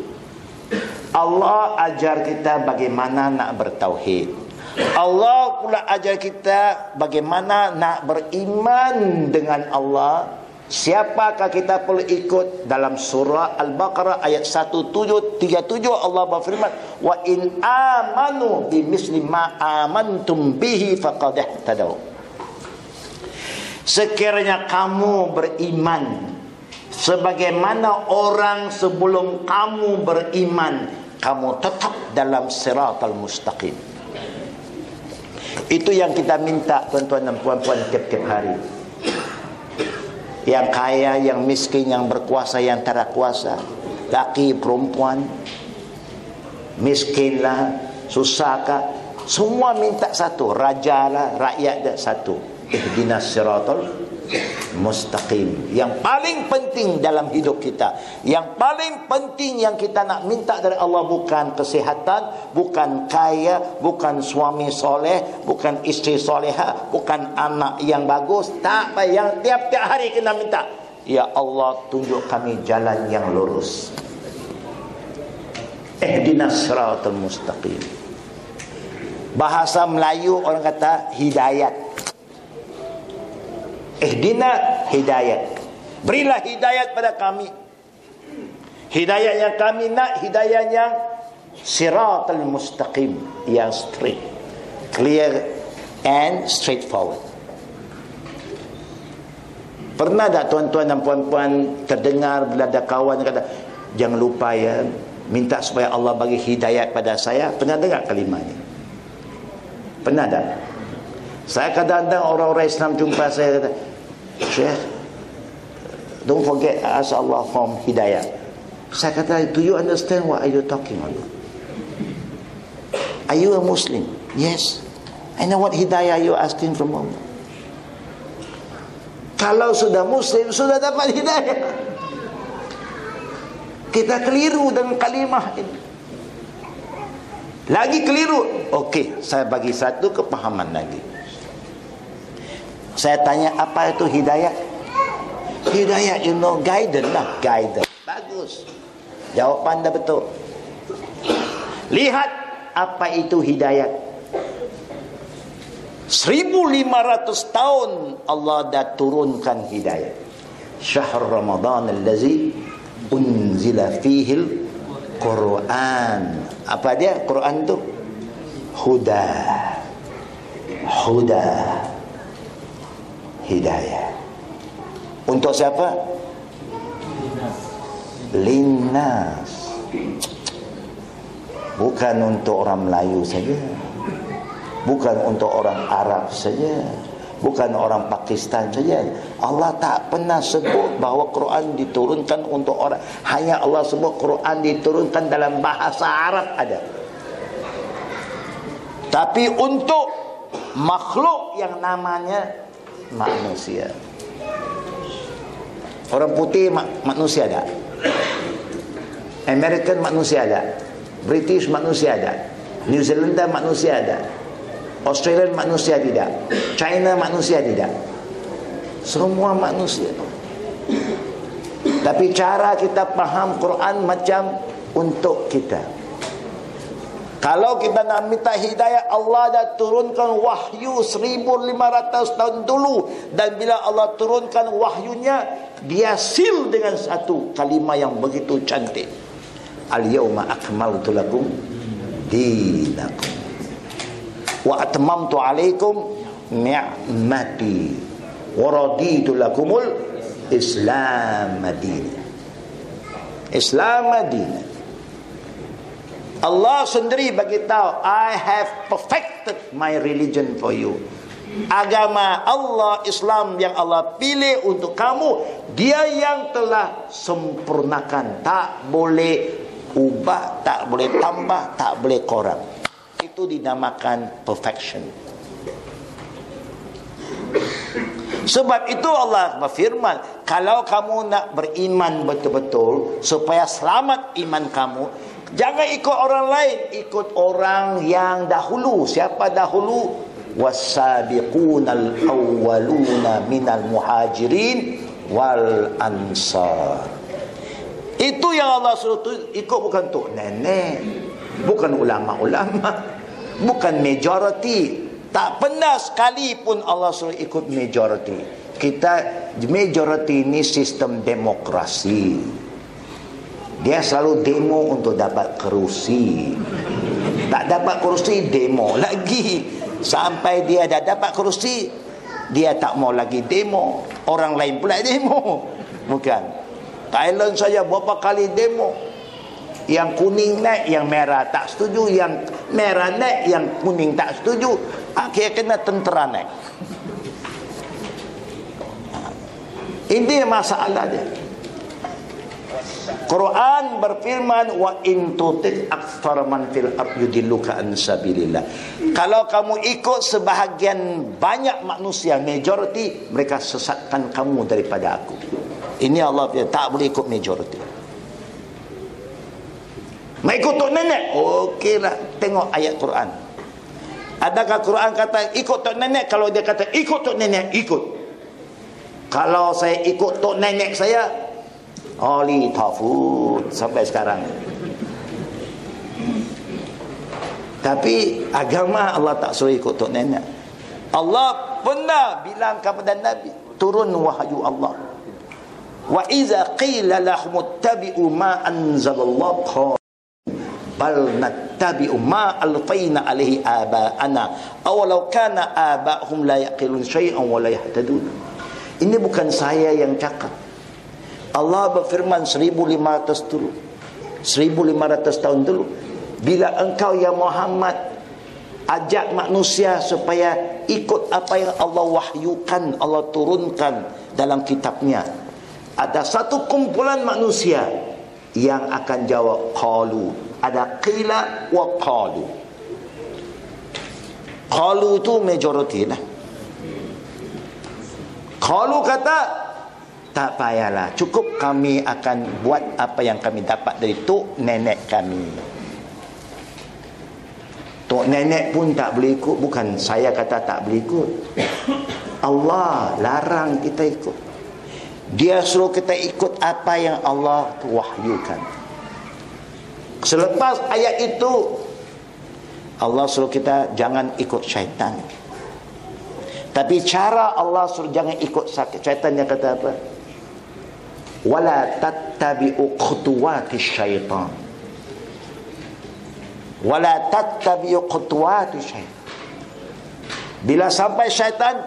Allah ajar kita bagaimana nak bertauhid. Allah pula ajar kita bagaimana nak beriman dengan Allah. Siapakah kita perlu ikut? Dalam surah Al-Baqarah ayat 1737 Allah berfirman wa in amanu bimisli ma amantum bihi faqad ihtadaw. Sekiranya kamu beriman sebagaimana orang sebelum kamu beriman kamu tetap dalam siratal mustaqim Itu yang kita minta tuan-tuan dan puan-puan tiap-tiap hari. Yang kaya, yang miskin, yang berkuasa, yang tak kuasa, laki, perempuan, miskinlah, susahkah, semua minta satu, raja lah, rakyat dah satu. Ihdinas siratal mustaqim. Yang paling penting dalam hidup kita. Yang paling penting yang kita nak minta dari Allah bukan kesihatan bukan kaya bukan suami soleh bukan isteri soleha bukan anak yang bagus. Tak yang tiap-tiap hari kita minta. Ya Allah tunjuk kami jalan yang lurus. Ihdinas siratal mustaqim. Bahasa Melayu orang kata hidayat Ihdina hidayat. Berilah hidayat pada kami. Hidayat yang kami nak, hidayat yang siratal mustaqim. Yang straight. Clear and straightforward. Pernah tak tuan-tuan dan puan-puan terdengar bila ada kawan yang kata, jangan lupa ya, minta supaya Allah bagi hidayat pada saya. Pernah dengar kalimah ini? Pernah tak? Saya kadang-kadang orang-orang Islam jumpa saya kata, Syekh, don't forget ask Allah from hidayah. Saya kata, do you understand what are you talking about? Are you a Muslim? Yes. I know what hidayah you asking from Allah. Kalau sudah Muslim, sudah dapat hidayah. Kita keliru dengan kalimah ini. Lagi keliru. Okey, saya bagi satu kepahaman lagi. Saya tanya apa itu hidayah? Hidayah you know guidance lah, guidance. Bagus. Jawapan dah betul. Lihat apa itu hidayah. 1500 tahun Allah dah turunkan hidayah. Syahr Ramadan allazi unzila fihi Quran. Apa dia Quran tu? Huda. Huda hidayah. Untuk siapa? Linnas. Bukan untuk orang Melayu saja. Bukan untuk orang Arab saja. Bukan orang Pakistan saja. Allah tak pernah sebut bahawa Quran diturunkan untuk orang. Hanya Allah sebut Quran diturunkan dalam bahasa Arab ada. Tapi untuk makhluk yang namanya manusia. Orang putih mak manusia ada. American manusia ada. British manusia ada. New Zealand manusia ada. Australian manusia tidak. China manusia tidak. Semua manusia. Tapi cara kita faham Quran macam untuk kita. Kalau kita nak minta hidayah Allah dah turunkan wahyu 1500 tahun dulu dan bila Allah turunkan wahyunya dia seal dengan satu kalimah yang begitu cantik. Al-yawma akmaltu lakum dinakum wa atmamtu alaikum ni'mati wa raditu lakumul Islam madinah. Islam madinah. Allah sendiri bagi tahu I have perfected my religion for you. Agama Allah Islam yang Allah pilih untuk kamu dia yang telah sempurnakan. Tak boleh ubah tak boleh tambah tak boleh kurang itu dinamakan perfection. Sebab itu Allah berfirman kalau kamu nak beriman betul-betul supaya selamat iman kamu, jangan ikut orang lain, ikut orang yang dahulu. Siapa dahulu? Wasabiqunal awwaluna minal muhajirin wal ansar. Itu yang Allah suruh tu ikut bukan tok nenek, bukan ulama-ulama, bukan majority. Tak pernah sekali pun Allah suruh ikut majority. Kita majority ini sistem demokrasi. Dia selalu demo untuk dapat kerusi. Tak dapat kerusi demo lagi. Sampai dia dah dapat kerusi, dia tak mau lagi demo. Orang lain pula demo. Bukan. Thailand saja berapa kali demo. Yang kuning naik, yang merah tak setuju. Yang merah naik, yang kuning tak setuju. Akhirnya kena tentera naik. Ini masalah dia. Quran berfirman wa in tutik aktsara man fil ard yudilluka an sabilillah. Kalau kamu ikut sebahagian banyak manusia majority mereka sesatkan kamu daripada aku. Ini Allah dia tak boleh ikut majority. Mau ikut tok nenek? Okeylah, tengok ayat Quran. Adakah Quran kata ikut tok nenek kalau dia kata ikut tok nenek ikut. Kalau saya ikut tok nenek saya oli tafut sampai sekarang. Tapi agama Allah tak suruh ikut tok nenek. Allah pernah bilang kepada Nabi turun wahyu Allah. Wa iza qila lahum ittabi'u ma anzalallahu bal nattabi'u ma alfayna alaihi aba'ana aw law kana aba'hum la yaqilun shay'an wa la yahtadun ini bukan saya yang cakap Allah berfirman 1500 dulu. 1500 tahun dulu. Bila engkau ya Muhammad ajak manusia supaya ikut apa yang Allah wahyukan Allah turunkan dalam kitabnya ada satu kumpulan manusia yang akan jawab qalu. Ada qila wa qalu. Qalu tu majority lah. Qalu kata tak payahlah cukup kami akan buat apa yang kami dapat dari tok nenek kami tok nenek pun tak boleh ikut bukan saya kata tak boleh ikut Allah larang kita ikut dia suruh kita ikut apa yang Allah wahyukan. Selepas ayat itu Allah suruh kita jangan ikut syaitan. Tapi cara Allah suruh jangan ikut syaitan yang kata apa? Wala tattabi'u khutuwati syaitan. Wala tattabi'u khutuwati syaitan. Bila sampai syaitan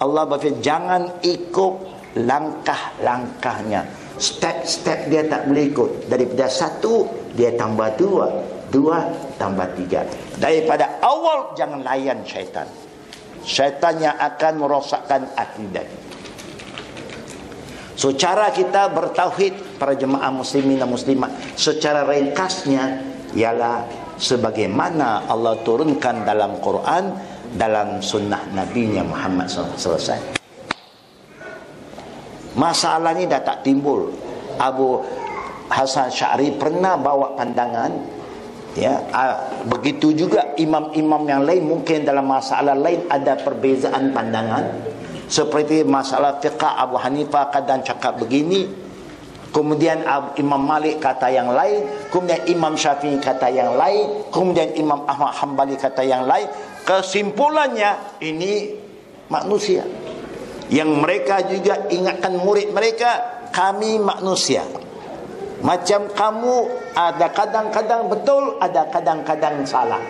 Allah berfirman jangan ikut langkah-langkahnya. Step-step dia tak boleh ikut. Daripada satu dia tambah dua. Dua tambah tiga. Daripada awal jangan layan syaitan. Syaitan yang akan merosakkan akidah so cara kita bertauhid para jemaah muslimin dan muslimat secara ringkasnya ialah sebagaimana Allah turunkan dalam Quran dalam sunnah Nabi Muhammad SAW selesai Masalah ni dah tak timbul. Abu Hasan Syari pernah bawa pandangan ya begitu juga imam-imam yang lain mungkin dalam masalah lain ada perbezaan pandangan seperti masalah fiqh Abu Hanifah kadang cakap begini. Kemudian Imam Malik kata yang lain. Kemudian Imam Syafi'i kata yang lain. Kemudian Imam Ahmad Hanbali kata yang lain. Kesimpulannya ini manusia. Yang mereka juga ingatkan murid mereka kami manusia. Macam kamu ada kadang-kadang betul ada kadang-kadang salah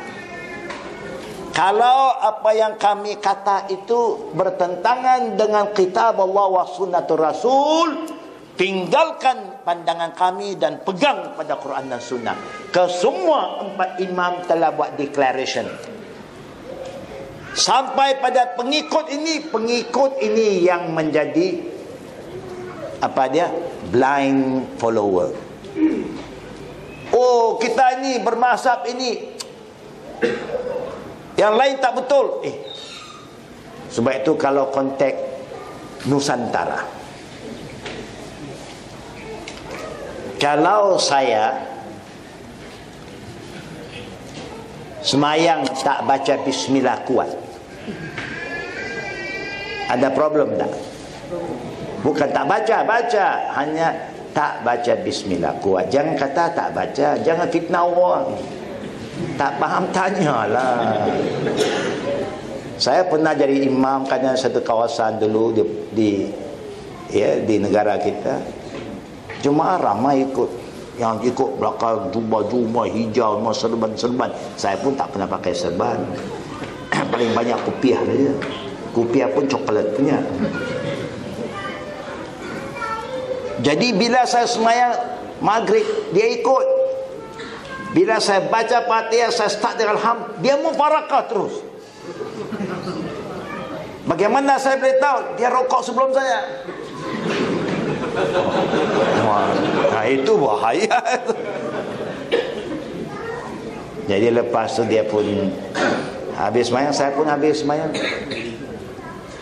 kalau apa yang kami kata itu bertentangan dengan kitab Allah wa sunnatul rasul tinggalkan pandangan kami dan pegang pada Quran dan sunnah. Kesemua empat imam telah buat declaration. Sampai pada pengikut ini pengikut ini yang menjadi apa dia blind follower. Oh kita ini bermasab ini yang lain tak betul. Eh. Sebab itu kalau konteks Nusantara. Kalau saya semayang tak baca bismillah kuat. Ada problem tak? Bukan tak baca baca. Hanya tak baca bismillah kuat. Jangan kata tak baca jangan fitnah orang tak faham tanyalah. Saya pernah jadi imam kan satu kawasan dulu di, di ya di negara kita. Jemaah ramai ikut. Yang ikut belakang jubah-jubah hijau serban-serban. Saya pun tak pernah pakai serban. Paling banyak kopiah saja kopiah pun coklat punya jadi bila saya semayang maghrib dia ikut bila saya baca fatihah saya start dengan ham dia mufarakah terus. Bagaimana saya boleh tahu? Dia rokok sebelum saya. Nah itu bahaya. Jadi lepas tu dia pun Habis semayang Saya pun habis semayang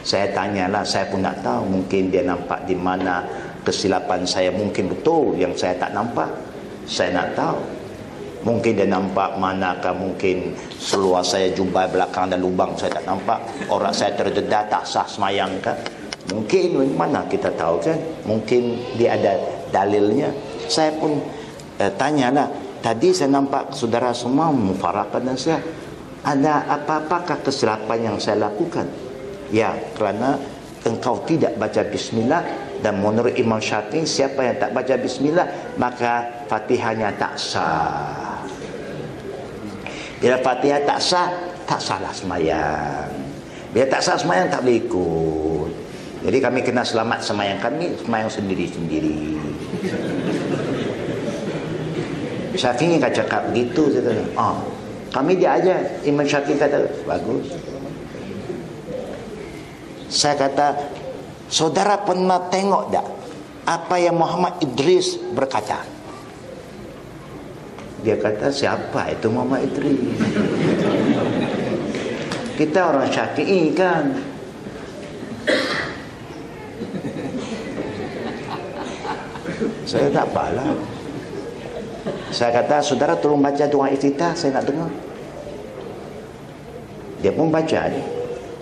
Saya tanyalah Saya pun nak tahu Mungkin dia nampak di mana Kesilapan saya. Mungkin betul Yang saya tak nampak. Saya nak tahu Mungkin dia nampak manakah mungkin Seluar saya jumpa belakang dan lubang Saya tak nampak. Orang saya terdedah tak sah semayang kan. Mungkin mana kita tahu kan? Mungkin dia ada dalilnya. Saya pun eh, tanyalah. Tadi saya nampak saudara semua Mufarakkan dan saya Ada apa-apakah kesilapan yang saya lakukan? Ya kerana Engkau tidak baca bismillah Dan menurut Imam Syafi'i Siapa yang tak baca bismillah Maka fatihahnya tak sah. Bila fatihah tak sah Tak salah semayang. Bila tak sah semayang tak boleh ikut. Jadi kami kena selamat semayang kami Semayang sendiri-sendiri. Syafi'i kan cakap begitu saya ah, Kami dia aja. Imam Syafi'i kata Bagus. Saya kata Saudara pernah tengok tak Apa yang Muhammad Idris berkata Dia kata siapa itu Muhammad Idris Kita orang Syafi'i kan Saya tak apalah. Saya kata, saudara tolong baca doa iftitah, saya nak dengar. Dia pun baca ni.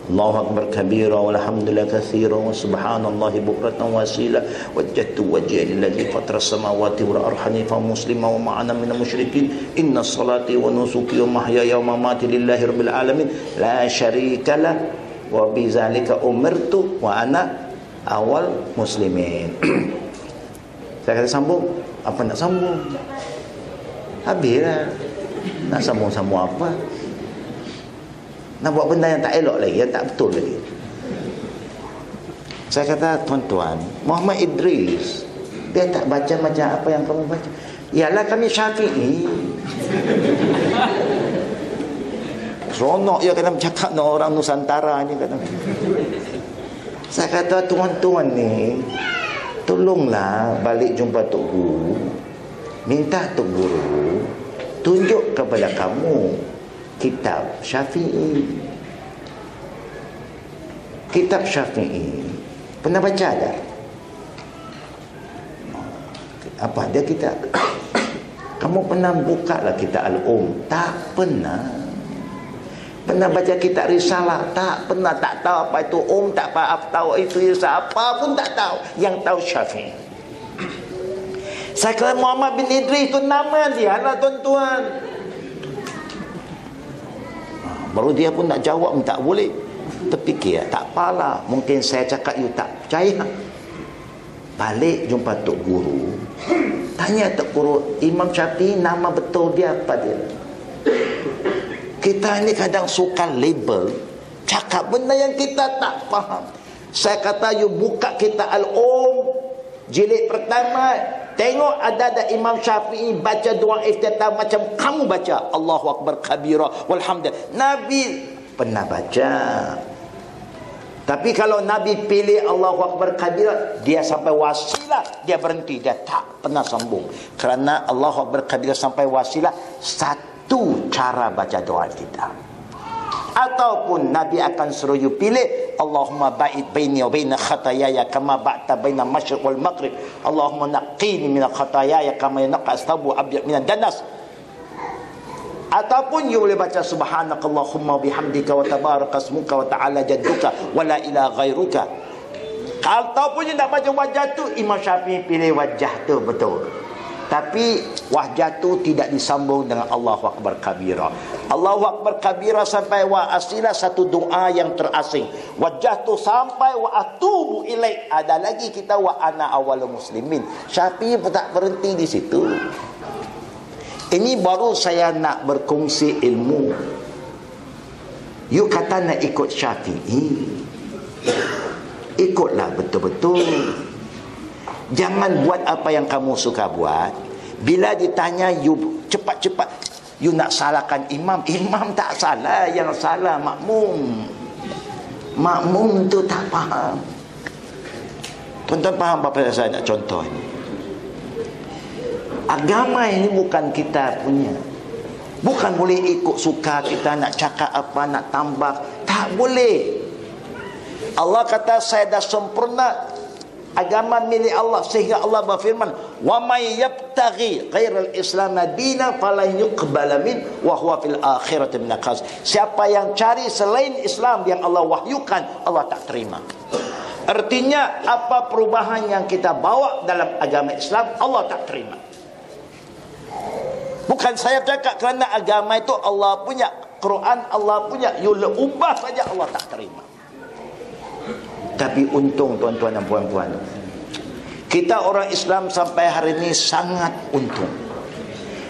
Allahu Akbar kabira walhamdulillah kathira wa subhanallahi bukratan wasila wajjatu wajhi lillazi fatara samawati wal arhani fa muslima wa ma'ana minal musyrikin inna salati wa nusuki wa mahyaya wa mamati lillahi rabbil alamin la syarika lah wa bizalika umirtu wa ana awal muslimin Saya kata sambung. Apa nak sambung? Habislah Nak sambung-sambung apa Nak buat benda yang tak elok lagi Yang tak betul lagi. Saya kata tuan-tuan Muhammad Idris Dia tak baca macam apa yang kamu baca. Ialah kami syafi'i. Seronok je kadang cakap dengan orang Nusantara ni kadang. Saya kata tuan-tuan ni tolonglah balik jumpa Tok Guru minta Tok Guru tunjuk kepada kamu kitab Syafi'i. Kitab Syafi'i. Pernah baca tak? apa dia kitab? Kamu pernah buka lah kitab Al-Um? Tak pernah. Pernah baca kitab risalah? Tak pernah. Tak tahu apa itu Om tak apa tahu itu risalah. Apa pun tak tahu. Yang tahu Syafi'i. Saya kata Muhammad bin Idris itu nama dia lah tuan-tuan Baru dia pun nak jawab Tak boleh. Terfikir tak apalah Mungkin saya cakap you tak percaya. Balik jumpa Tok Guru. Tanya Tok Guru Imam Syafi'i nama betul dia apa dia? Kita ni kadang suka label cakap benda yang kita tak faham. Saya kata you buka kita al-um jilid pertama tengok ada ada Imam Syafi'i baca doa iftitah macam kamu baca. Allahu Akbar kabira walhamdulillah. Nabi pernah baca. Tapi kalau Nabi pilih Allahu Akbar kabira dia sampai wasilah dia berhenti. Dia tak pernah sambung. Kerana Allahu Akbar kabira sampai wasilah satu cara baca doa kita ataupun Nabi akan suruh you pilih Allahumma ba'id baini wa baina khatayaya kama ba'ta baina masyriq wal maghrib. Allahumma naqqini min khatayaya kama yanqa astabu abyad min danas ataupun you boleh baca subhanakallahumma bihamdika wa tabarakasmuka wa ta'ala jadduka wa la ilaha ghairuka. Ataupun you nak baca wajah tu Imam Syafi'i pilih wajah tu betul tapi wajah tu tidak disambung dengan Allahu Akbar kabira. Allahu Akbar kabira sampai wa asila satu doa yang terasing. Wajah tu sampai wa atubu ilaih. Ada lagi kita wa ana awal muslimin. Syafi'i tak berhenti di situ. Ini baru saya nak berkongsi ilmu. You kata nak ikut Syafi'i. Ikutlah betul-betul. Jangan buat apa yang kamu suka buat. Bila ditanya you cepat-cepat you nak salahkan imam, imam tak salah, yang salah makmum. Makmum tu tak faham. Tuan-tuan faham apa yang saya nak contoh ini? Agama ini bukan kita punya. Bukan boleh ikut suka kita nak cakap apa, nak tambah. Tak boleh. Allah kata saya dah sempurna agama milik Allah sehingga Allah berfirman wa may yabtaghi ghairal islam dina falan yuqbala min wa huwa fil akhirati min khas siapa yang cari selain Islam yang Allah wahyukan Allah tak terima. Artinya apa perubahan yang kita bawa dalam agama Islam Allah tak terima. Bukan saya cakap kerana agama itu Allah punya Quran Allah punya you ubah saja Allah tak terima tapi untung tuan-tuan dan puan-puan. Kita orang Islam sampai hari ini sangat untung.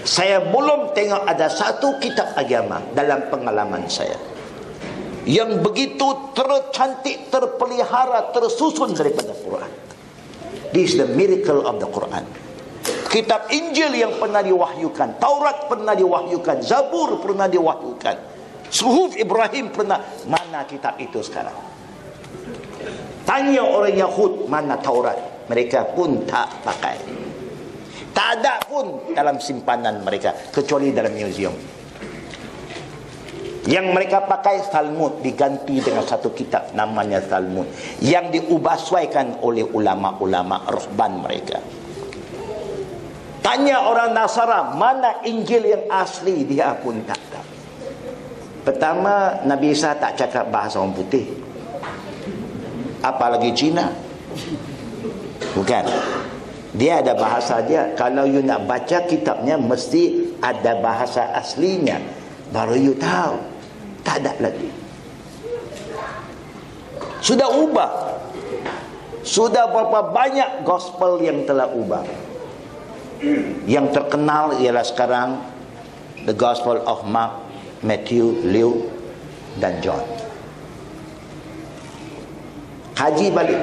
Saya belum tengok ada satu kitab agama dalam pengalaman saya Yang begitu tercantik, terpelihara, tersusun daripada Quran. This is the miracle of the Quran. Kitab Injil yang pernah diwahyukan Taurat pernah diwahyukan Zabur pernah diwahyukan Suhuf Ibrahim pernah. Mana kitab itu sekarang Tanya orang Yahud mana Taurat. Mereka pun tak pakai. Tak ada pun dalam simpanan mereka. Kecuali dalam museum. Yang mereka pakai Talmud diganti dengan satu kitab namanya Talmud. Yang diubahsuaikan oleh ulama-ulama rohban mereka. Tanya orang Nasara mana Injil yang asli dia pun tak tahu. Pertama Nabi Isa tak cakap bahasa orang putih apalagi Cina. Bukan. Dia ada bahasa dia kalau you nak baca kitabnya mesti ada bahasa aslinya. Baru you tahu. Tak ada lagi. Sudah ubah. Sudah berapa banyak gospel yang telah ubah. Yang terkenal ialah sekarang the gospel of Mark, Matthew, Luke dan John haji balik.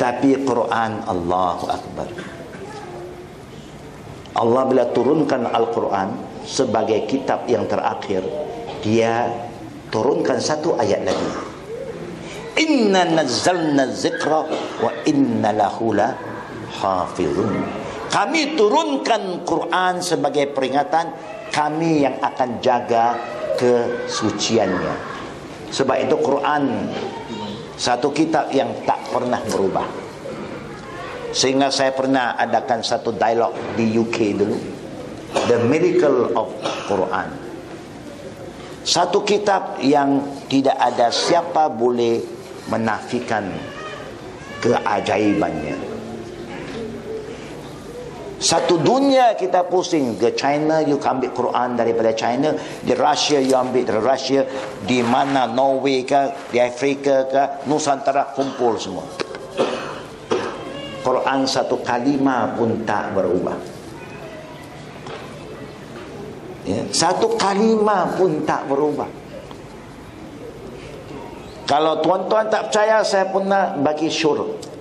Tapi Quran Allahu Akbar. Allah bila turunkan Al-Quran sebagai kitab yang terakhir dia turunkan satu ayat lagi. Inna nazzalna zikra wa inna lahu la hafizun. Kami turunkan Quran sebagai peringatan kami yang akan jaga kesuciannya. Sebab itu Quran satu kitab yang tak pernah berubah. Sehingga saya pernah adakan satu dialog di UK dulu. The Miracle of Quran. Satu kitab yang tidak ada siapa boleh menafikan keajaibannya satu dunia kita pusing. Ke China you ambil Quran daripada China. Di Russia you ambil dari Russia. Di mana Norway ke di Afrika ke Nusantara kumpul semua. Quran satu kalimah pun tak berubah. Ya, satu kalimah pun tak berubah. Kalau tuan-tuan tak percaya saya pun nak bagi syurga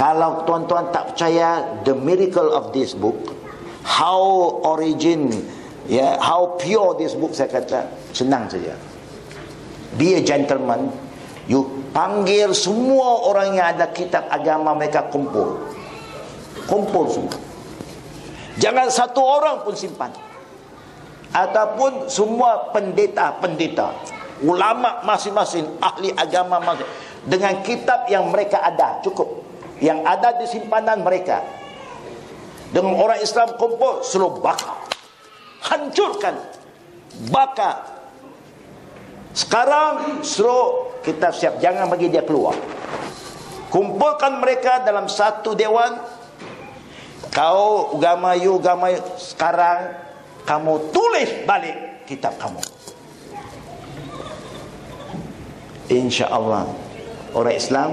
kalau tuan-tuan tak percaya the miracle of this book, how origin, yeah, how pure this book saya kata, senang saja. Be a gentleman, you panggil semua orang yang ada kitab agama mereka kumpul. Kumpul semua. Jangan satu orang pun simpan. ataupun semua pendeta-pendeta ulama masing-masing ahli agama masing dengan kitab yang mereka ada cukup yang ada di simpanan mereka. Dengan orang Islam kumpul suruh bakar hancurkan bakar sekarang suruh kita siap. Jangan bagi dia keluar. Kumpulkan mereka dalam satu dewan. Kau agama you agama you. sekarang kamu tulis balik kitab kamu. Insya Allah orang Islam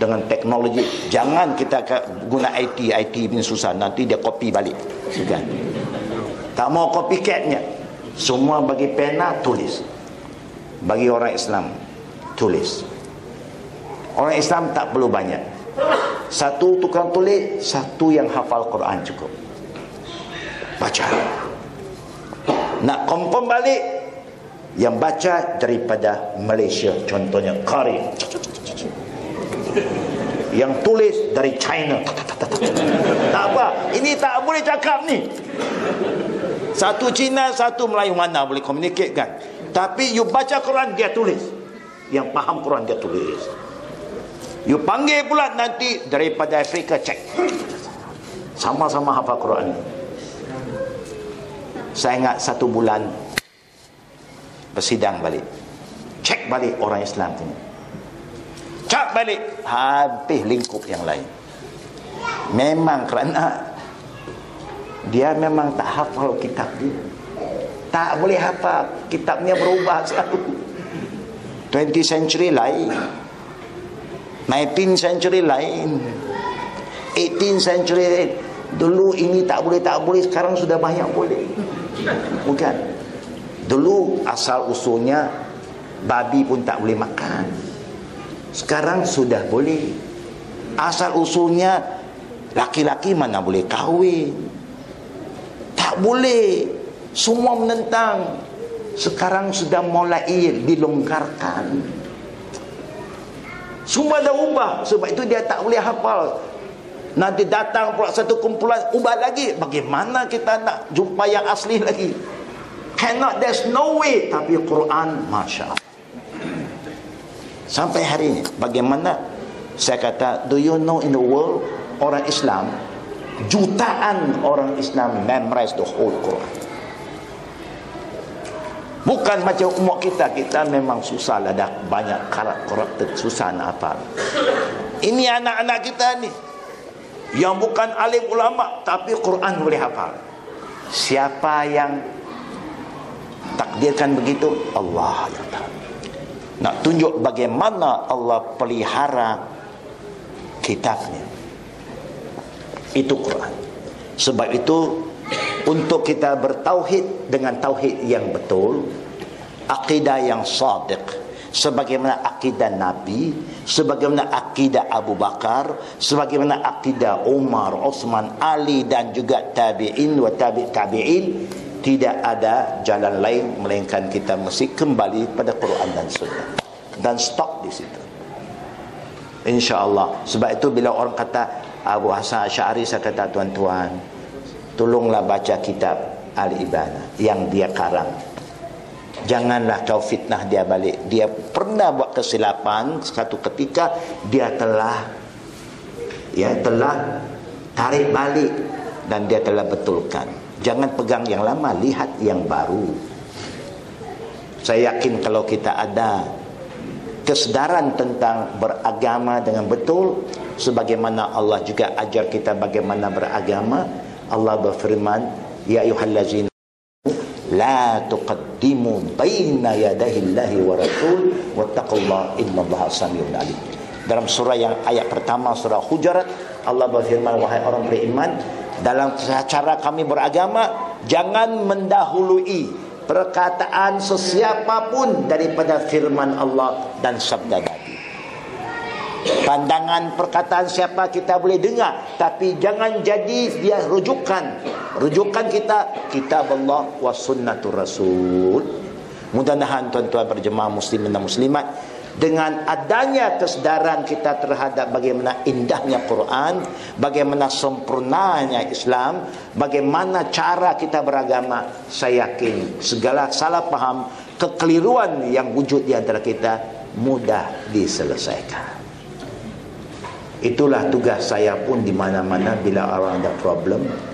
dengan teknologi. Jangan kita guna IT IT ini susah. Nanti dia copy balik. Sudah tak mau copycatnya. Semua bagi pena tulis. Bagi orang Islam tulis. Orang Islam tak perlu banyak. Satu tukang tulis satu yang hafal Quran cukup. Baca. Nak confirm balik yang baca daripada Malaysia contohnya Kari yang tulis dari China. Tak apa. Ini tak boleh cakap ni. Satu Cina satu Melayu. Mana boleh communicate kan? Tapi you baca Quran dia tulis. Yang faham Quran dia tulis. You panggil pula nanti daripada Afrika cek. Sama-sama hafal Quran. Saya ingat satu bulan bersidang balik. Cek balik orang Islam tu cap balik. Habis lingkup yang lain. Memang kerana dia memang tak hafal kitab dia. Tak boleh hafal. Kitabnya berubah selalu. 20 century lain. 19 century lain. 18 century dulu ini tak boleh tak boleh. Sekarang sudah banyak boleh. Bukan. Dulu asal usulnya babi pun tak boleh makan sekarang sudah boleh. Asal usulnya laki-laki mana boleh kahwin? Tak boleh. Semua menentang. Sekarang sudah mulai dilonggarkan. Semua dah ubah. Sebab itu dia tak boleh hafal. Nanti datang pula satu kumpulan ubah lagi. Bagaimana kita nak jumpa yang asli lagi? Cannot there's no way. Tapi Quran Masya Allah sampai hari ini bagaimana? Saya kata do you know in the world orang Islam jutaan orang Islam memorize the whole Quran? Bukan macam umat kita kita memang susah lah dah banyak karakter susah nak apa. Ini anak-anak kita ni yang bukan alim ulama tapi Quran boleh hafal. Siapa yang takdirkan begitu? Allah yang tahu nak tunjuk bagaimana Allah pelihara kitabnya. Itu Quran. Sebab itu untuk kita bertauhid dengan tauhid yang betul akidah yang sadiq sebagaimana akidah Nabi sebagaimana akidah Abu Bakar sebagaimana akidah Umar, Osman, Ali dan juga tabi'in wa tabi' tabi'in tidak ada jalan lain melainkan kita mesti kembali pada Quran dan Sunnah. Dan stop di situ. Insyaallah. Sebab itu bila orang kata Abu Hasan Asy'ari saya kata tuan-tuan tolonglah baca kitab Al-Ibana yang dia karang. Janganlah kau fitnah dia balik. Dia pernah buat kesilapan satu ketika dia telah ya telah tarik balik dan dia telah betulkan Jangan pegang yang lama, lihat yang baru. Saya yakin kalau kita ada kesedaran tentang beragama dengan betul sebagaimana Allah juga ajar kita bagaimana beragama, Allah berfirman, ya ayyuhallazina la tuqaddimu baina yadayillahi wa rasul wattaqullaha innallaha samiun alim. Dalam surah yang ayat pertama surah Hujurat Allah berfirman wahai orang beriman dalam cara kami beragama jangan mendahului perkataan sesiapa pun daripada firman Allah dan sabda Nabi. Pandangan perkataan siapa kita boleh dengar tapi jangan jadi dia rujukan. Rujukan kita kitab Allah wa sunnatur rasul. Mudah-mudahan tuan-tuan berjemaah muslimin dan muslimat dengan adanya kesedaran kita terhadap bagaimana indahnya Quran, bagaimana sempurnanya Islam, bagaimana cara kita beragama, saya yakin segala salah faham, kekeliruan yang wujud di antara kita mudah diselesaikan. Itulah tugas saya pun di mana-mana bila orang ada problem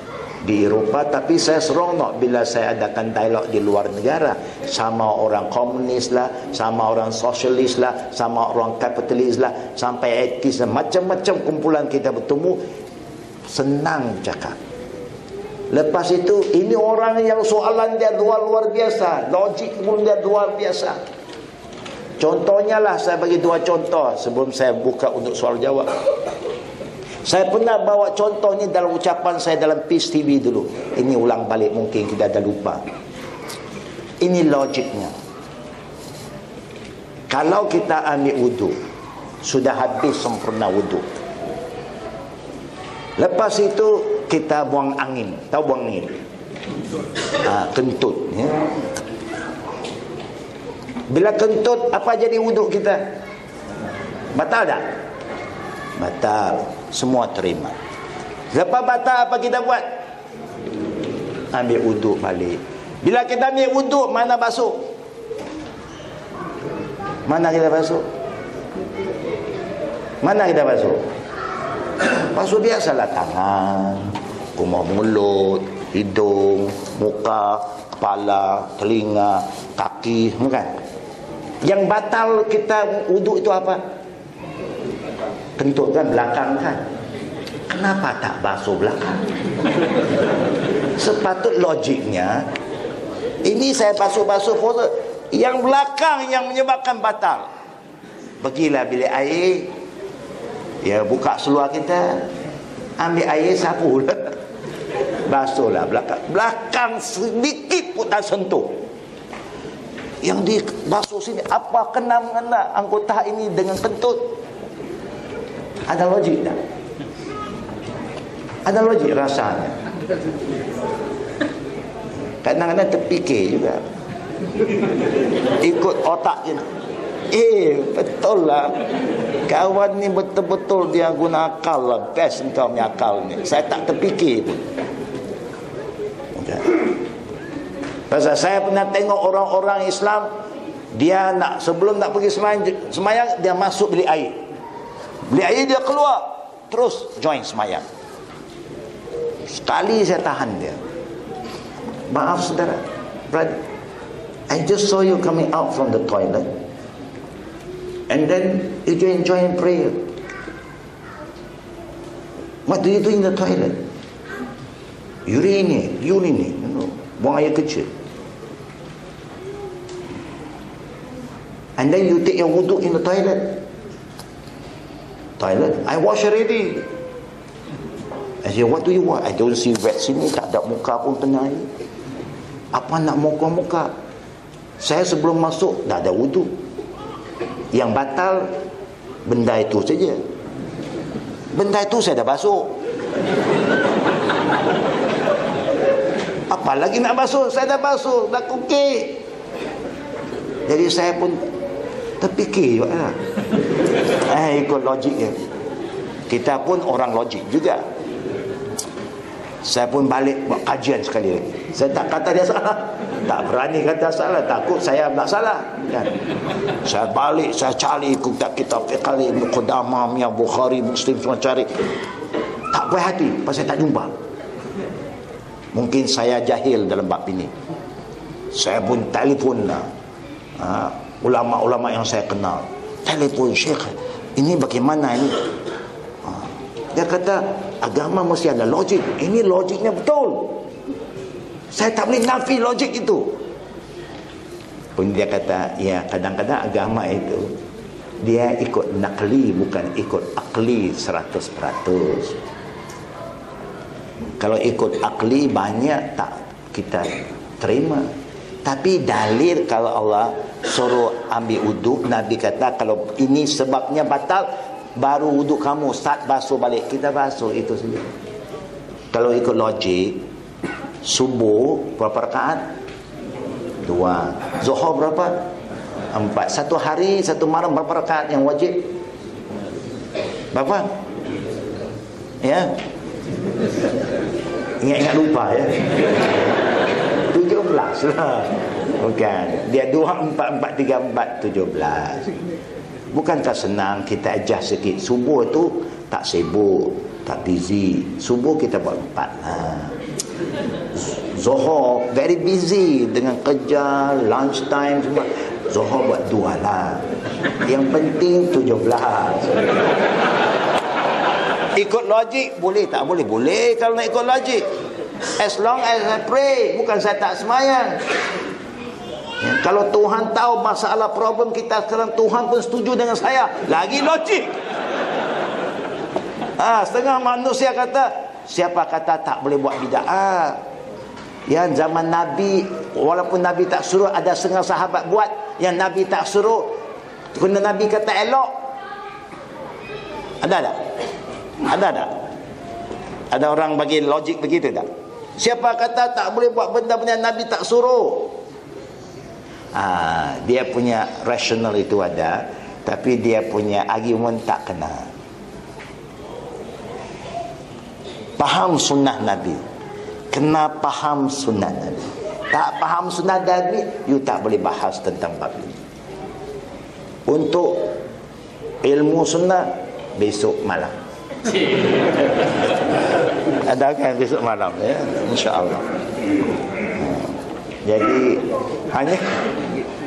di Eropah tapi saya seronok bila saya adakan dialog di luar negara. Sama orang komunis lah sama orang sosialis lah sama orang kapitalis lah sampai etis lah. Macam-macam kumpulan kita bertemu senang cakap. Lepas itu ini orang yang soalan dia luar-luar biasa logik pun dia luar biasa. Contohnya lah saya bagi dua contoh sebelum saya buka untuk soal jawab saya pernah bawa contoh ni dalam ucapan saya dalam Peace TV dulu. Ini ulang balik mungkin kita dah lupa. Ini logiknya. Kalau kita ambil wudhu, sudah habis sempurna wudhu. Lepas itu kita buang angin. Tahu buang angin? Ha, kentut. Ya. Bila kentut, apa jadi wudhu kita? Batal tak? Batal semua terima. Lepas batal apa kita buat? Ambil uduk balik. Bila kita ambil uduk mana basuh? Mana kita basuh? Mana kita basuh? Basuh biasalah tangan kumah mulut hidung muka kepala telinga kaki bukan? Yang batal kita uduk itu apa kentut kan belakang kan. Kenapa tak basuh belakang? Sepatut logiknya ini saya basuh-basuh foto yang belakang yang menyebabkan batal. Pergilah bilik air. Ya buka seluar kita. Ambil air sapu basuhlah belakang. Belakang sedikit pun tak sentuh. Yang di basuh sini apa kena mengena anggota ini dengan kentut ada logik tak? Ada logik rasanya. Kadang-kadang terfikir juga. Ikut otak je. Eh, betul lah. Kawan ni betul-betul dia guna akal lah. Best kau punya akal ni. Saya tak terfikir pun. Pasal saya pernah tengok orang-orang Islam dia nak sebelum nak pergi semayang, semayang dia masuk bilik air. Beli air dia keluar. Terus join semayang. Sekali saya tahan dia. Maaf saudara. Brother I just saw you coming out from the toilet. And then You join, join prayer. What do you do in the toilet? Urine Urine you know, Buang air kecil. And then you take your wudu in the toilet toilet I wash already. I say what do you want? I don't see wet sini tak ada muka pun tengah ni apa nak muka-muka? Saya sebelum masuk dah ada wudu. Yang batal benda itu saja. Benda itu saya dah basuh. Apa lagi nak basuh? Saya dah basuh dah kukik. Jadi saya pun terfikir juga lah eh ikut logik dia. Kita pun orang logik juga. Saya pun balik buat kajian sekali lagi. Saya tak kata dia salah. Tak berani kata salah. Takut saya tak salah. Kan? saya balik saya cari kitab kitab fiqali Qudamah Mia Bukhari Muslim semua cari. Tak puas hati pasal tak jumpa. Mungkin saya jahil dalam bab ini. Saya pun telefon lah. Ha, ulama-ulama yang saya kenal telefon syekh ini bagaimana ini? Ha. dia kata agama mesti ada logik. Ini logiknya betul. Saya tak boleh nafi logik itu. Pun dia kata ya kadang-kadang agama itu dia ikut nakli bukan ikut akli 100% kalau ikut akli banyak tak kita terima. Tapi dalil kalau Allah suruh ambil wuduk. Nabi kata kalau ini sebabnya batal baru wuduk kamu. Start basuh balik. Kita basuh itu saja kalau ikut logik subuh berapa rakaat? Dua. Zuhur berapa? Empat. Satu hari satu malam berapa rakaat yang wajib? Berapa? Ya? Ingat-ingat lupa ya? Tujuh belas lah bukan. Dia dua empat empat tiga empat tujuh belas. Bukankah senang kita adjust sikit? Subuh tu tak sibuk tak busy. Subuh kita buat empat lah Zohor very busy dengan kerja lunch time semua. Zohor buat dua lah. Yang penting tujuh belas. Ikut logik boleh tak boleh? Boleh kalau nak ikut logik as long as I pray bukan saya tak semayang ya, kalau Tuhan tahu masalah problem kita sekarang Tuhan pun setuju dengan saya lagi logik ah, setengah manusia kata siapa kata tak boleh buat bida'ah yang zaman Nabi walaupun Nabi tak suruh ada setengah sahabat buat yang Nabi tak suruh kena Nabi kata elok ada tak? Ada tak? Ada orang bagi logik begitu tak? Siapa kata tak boleh buat benda-benda Nabi tak suruh? Ha, dia punya rational itu ada tapi dia punya argument tak kena. Faham sunnah Nabi. Kena faham sunnah Nabi. Tak faham sunnah Nabi, you tak boleh bahas tentang bab ini. Untuk ilmu sunnah besok malam. Ada kan besok malam ya insya-Allah. Jadi hanya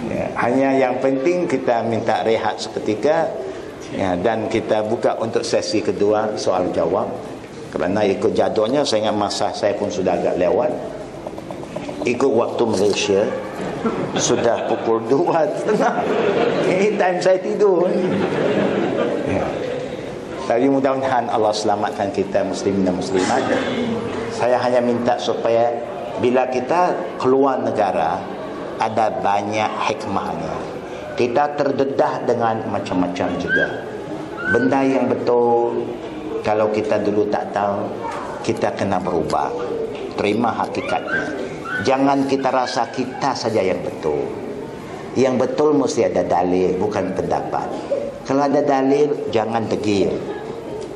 ya, hanya yang penting kita minta rehat seketika ya, dan kita buka untuk sesi kedua soal jawab kerana ikut jadualnya saya ingat masa saya pun sudah agak lewat ikut waktu Malaysia sudah pukul 2 ini time saya tidur ya. Tapi mudah-mudahan Allah selamatkan kita muslimin dan muslimat. Saya hanya minta supaya bila kita keluar negara ada banyak hikmahnya. Kita terdedah dengan macam-macam juga. Benda yang betul kalau kita dulu tak tahu kita kena berubah. Terima hakikatnya. Jangan kita rasa kita saja yang betul. Yang betul mesti ada dalil bukan pendapat. Kalau ada dalil jangan degil.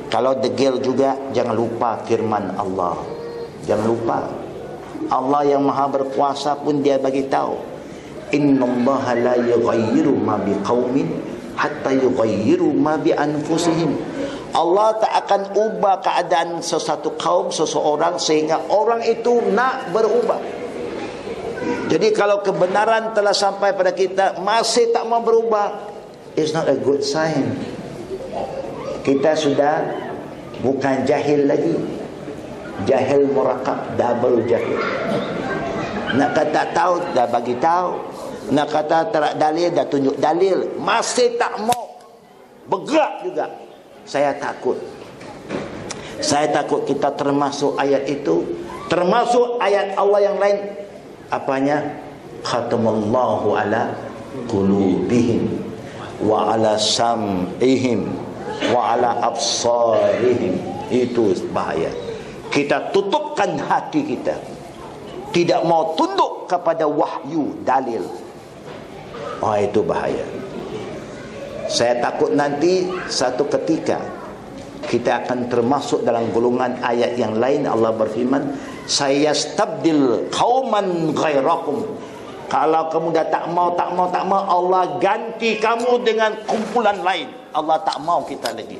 Kalau degil juga jangan lupa firman Allah. Jangan lupa. Allah yang Maha berkuasa pun dia bagi tahu. Innallaha la yughayyiru ma biqaumin hatta yughayyiru ma bi anfusihim. Allah tak akan ubah keadaan sesuatu kaum seseorang sehingga orang itu nak berubah. Jadi kalau kebenaran telah sampai pada kita masih tak mau berubah, it's not a good sign. Kita sudah bukan jahil lagi jahil murakab double jahil nak kata tahu dah bagi tahu nak kata terak dalil dah tunjuk dalil. Masih tak mau. Bergerak juga. Saya takut. Saya takut kita termasuk ayat itu. Termasuk ayat Allah yang lain. Apanya? Khatamallahu ala qulubihim wa ala sam'ihim wa ala absarihim. Itu bahaya. Kita tutupkan hati kita. Tidak mau tunduk kepada wahyu dalil oh itu bahaya. Saya takut nanti satu ketika kita akan termasuk dalam golongan ayat yang lain Allah berfirman saya stabdil qauman ghairakum. Kalau kamu dah tak mau tak mau tak mau Allah ganti kamu dengan kumpulan lain. Allah tak mau kita lagi.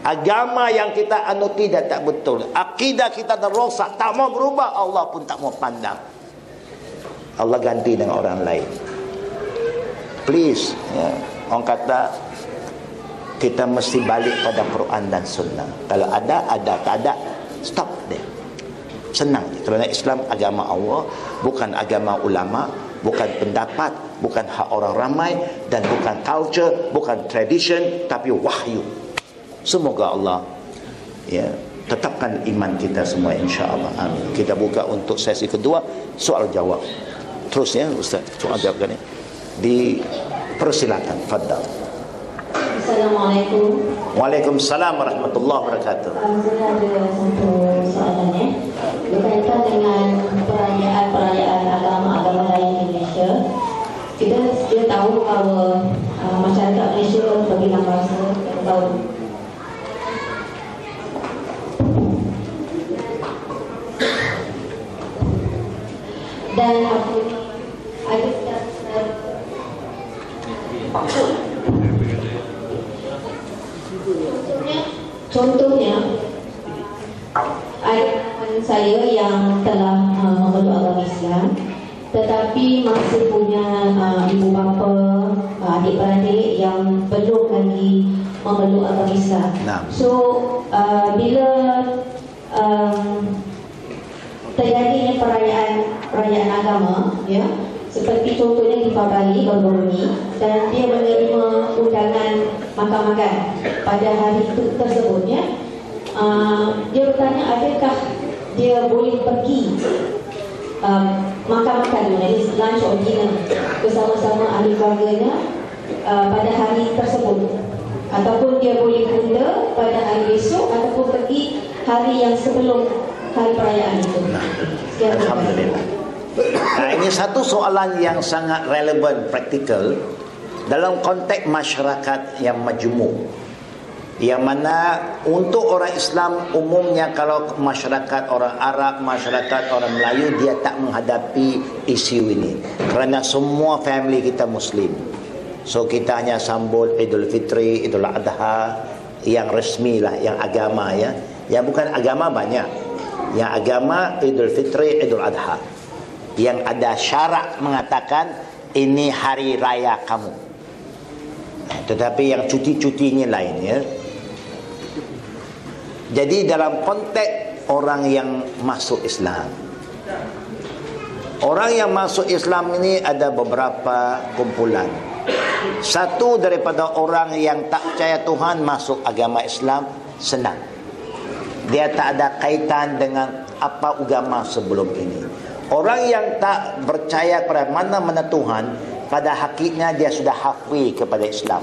Agama yang kita anuti dah tak betul. Akidah kita dah rosak tak mau berubah Allah pun tak mau pandang. Allah ganti dengan orang lain please ya. orang kata kita mesti balik pada Quran dan Sunnah. Kalau ada, ada, tak ada stop dia. Senang kerana Islam agama Allah bukan agama ulama bukan pendapat bukan hak orang ramai dan bukan culture bukan tradition tapi wahyu. Semoga Allah ya tetapkan iman kita semua insya-Allah. Amin. Kita buka untuk sesi kedua soal jawab. Terus ya ustaz soal jawab ni dipersilakan faddal Assalamualaikum. Waalaikumsalam warahmatullahi wabarakatuh. Saya ada satu soalan ya Berkaitan dengan perayaan-perayaan agama-agama lain di Malaysia. Kita sudah tahu bahawa uh, masyarakat Malaysia bagi nama rasa atau Dan apa contohnya contohnya ada teman saya yang telah uh, memeluk agama Islam tetapi masih punya uh, ibu bapa uh, adik-beradik yang belum lagi memeluk agama Islam Nah. so uh, bila um, terjadinya perayaan perayaan agama ya seperti contohnya di Pabali baru-baru ni dan dia menerima undangan makan-makan pada hari itu tersebut ya uh, dia bertanya adakah dia boleh pergi uh, makan-makan is lunch or dinner bersama-sama ahli keluarganya uh, pada hari tersebut ataupun dia boleh tunda pada hari besok ataupun pergi hari yang sebelum hari perayaan itu. Sekian. Alhamdulillah. Nah, ini satu soalan yang sangat relevan, praktikal dalam konteks masyarakat yang majmuk. Yang mana untuk orang Islam umumnya kalau masyarakat orang Arab, masyarakat orang Melayu dia tak menghadapi isu ini. Kerana semua family kita Muslim. So kita hanya sambut Idul Fitri, Idul Adha yang resmi lah, yang agama ya. Yang bukan agama banyak. Yang agama Idul Fitri, Idul Adha. Yang ada syarat mengatakan ini hari raya kamu. Tetapi yang cuti-cuti ini lain ya. Jadi dalam konteks orang yang masuk Islam. Orang yang masuk Islam ini ada beberapa kumpulan. Satu daripada orang yang tak percaya Tuhan masuk agama Islam senang. Dia tak ada kaitan dengan apa agama sebelum ini. Orang yang tak percaya kepada mana-mana Tuhan, pada hakikatnya dia sudah halfway kepada Islam.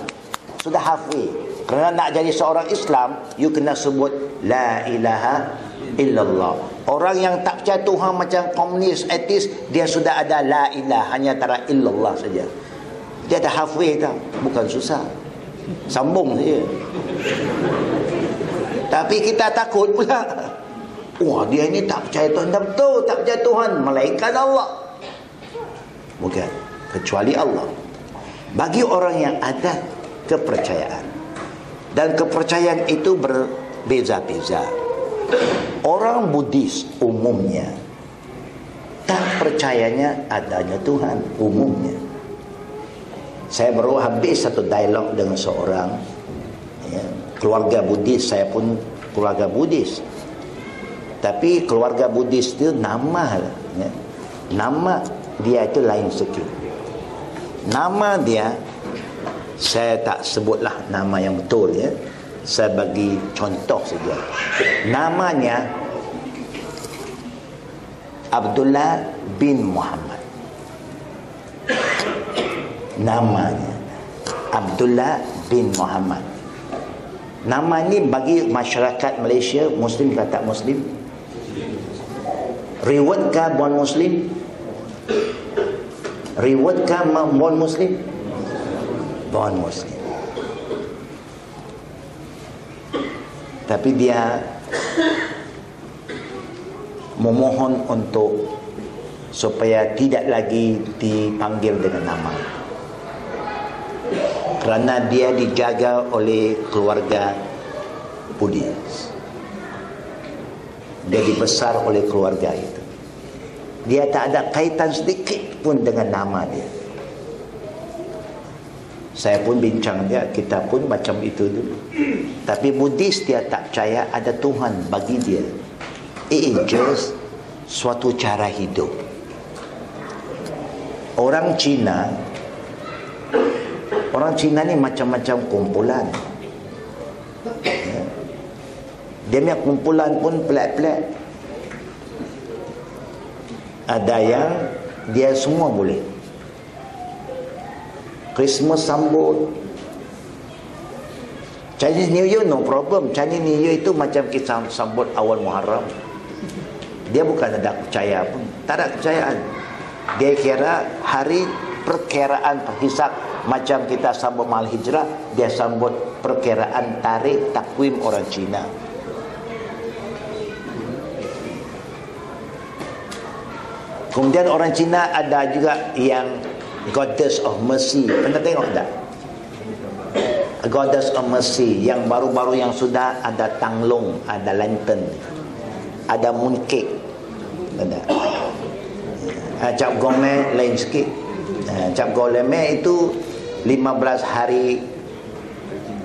Sudah halfway. Kerana nak jadi seorang Islam, you kena sebut La ilaha illallah. Orang yang tak percaya Tuhan macam komunis, etis, dia sudah ada La ilaha, hanya tara illallah saja. Dia dah halfway tau. Bukan susah. Sambung saja. Tapi kita takut pula. Wah dia ini tak percaya Tuhan. Dah betul tak percaya Tuhan. Malaikat Allah. Bukan. Kecuali Allah. Bagi orang yang ada kepercayaan. Dan kepercayaan itu berbeza-beza. Orang Buddhis umumnya tak percayanya adanya Tuhan umumnya. Saya baru habis satu dialog dengan seorang ya, keluarga Buddhis. Saya pun keluarga Buddhis. Tapi keluarga Buddhis itu nama ya. Nama dia itu lain sikit. Nama dia saya tak sebutlah nama yang betul ya. Saya bagi contoh saja. Namanya Abdullah bin Muhammad. Namanya Abdullah bin Muhammad. Nama ini bagi masyarakat Malaysia Muslim ke tak Muslim? Reward ke bukan Muslim? Reward ke bukan Muslim? Bukan Muslim. Tapi dia memohon untuk supaya tidak lagi dipanggil dengan nama kerana dia dijaga oleh keluarga Buddhis dia dibesar oleh keluarga itu dia tak ada kaitan sedikit pun dengan nama dia. Saya pun bincang dia kita pun macam itu dulu. Tapi Buddhis dia tak percaya ada Tuhan bagi dia. It is just suatu cara hidup. Orang Cina orang Cina ni macam-macam kumpulan. Ya. dia punya kumpulan pun pelik-pelik ada yang dia semua boleh. Christmas sambut. Chinese New Year no problem. Chinese New Year itu macam kita sambut awal Muharram. Dia bukan ada percaya pun. Tak ada kepercayaan. Dia kira hari perkiraan hisab macam kita sambut mal hijrah dia sambut perkiraan tarikh takwim orang Cina Kemudian orang Cina ada juga yang Goddess of Mercy. Pernah tengok tak? Goddess of Mercy yang baru-baru yang sudah ada tanglong, ada lantern, ada mooncake. Ada. Uh, cap gome lain sikit. Uh, cap goleme itu 15 hari